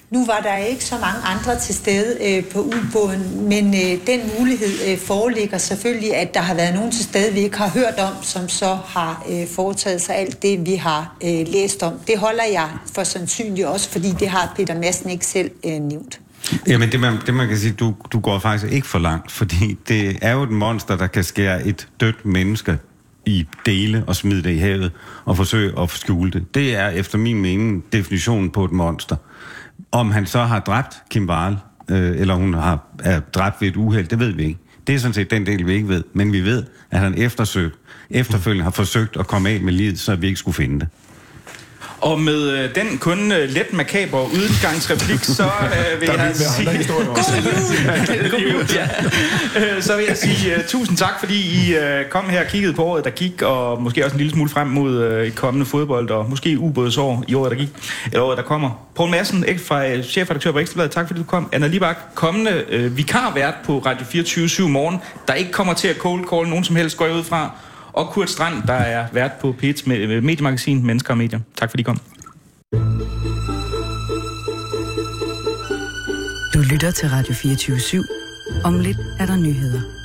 Nu var der ikke så mange andre til stede øh, på ubåden, men øh, den mulighed øh, foreligger selvfølgelig, at der har været nogen til stede, vi ikke har hørt om, som så har øh, foretaget sig alt det, vi har øh, læst om. Det holder jeg for sandsynligt også, fordi det har Peter Madsen ikke selv øh, nævnt. Jamen det man, det man kan sige, du, du går faktisk ikke for langt, fordi det er jo et monster, der kan skære et dødt menneske i dele og smide det i havet og forsøge at skjule det. Det er efter min mening definitionen på et monster. Om han så har dræbt Kim Wahl, øh, eller hun har er dræbt ved et uheld, det ved vi ikke. Det er sådan set den del, vi ikke ved. Men vi ved, at han eftersøg, efterfølgende har forsøgt at komme af med livet, så vi ikke skulle finde det. Og med øh, den kun øh, let makaber udgangsreplik, så øh, vil jeg sige... historier også. God jul, ja. Øh, Så vil jeg sige uh, tusind tak, fordi I uh, kom her og kiggede på året, der gik, og måske også en lille smule frem mod uh, et kommende fodbold, og måske ubådsår i året, der gik, eller året, der kommer. Poul Madsen, fra uh, chefredaktør på Ekstrabladet, tak fordi du kom. Anna Libak, kommende uh, vikarvært på Radio 24 morgen, der ikke kommer til at cold call nogen som helst, går jeg ud fra. Og Kurt Strand, der er vært på P1 med, med øh, mediemagasin Mennesker og Medier. Tak fordi I kom. Du lytter til Radio 24 /7. Om lidt er der nyheder.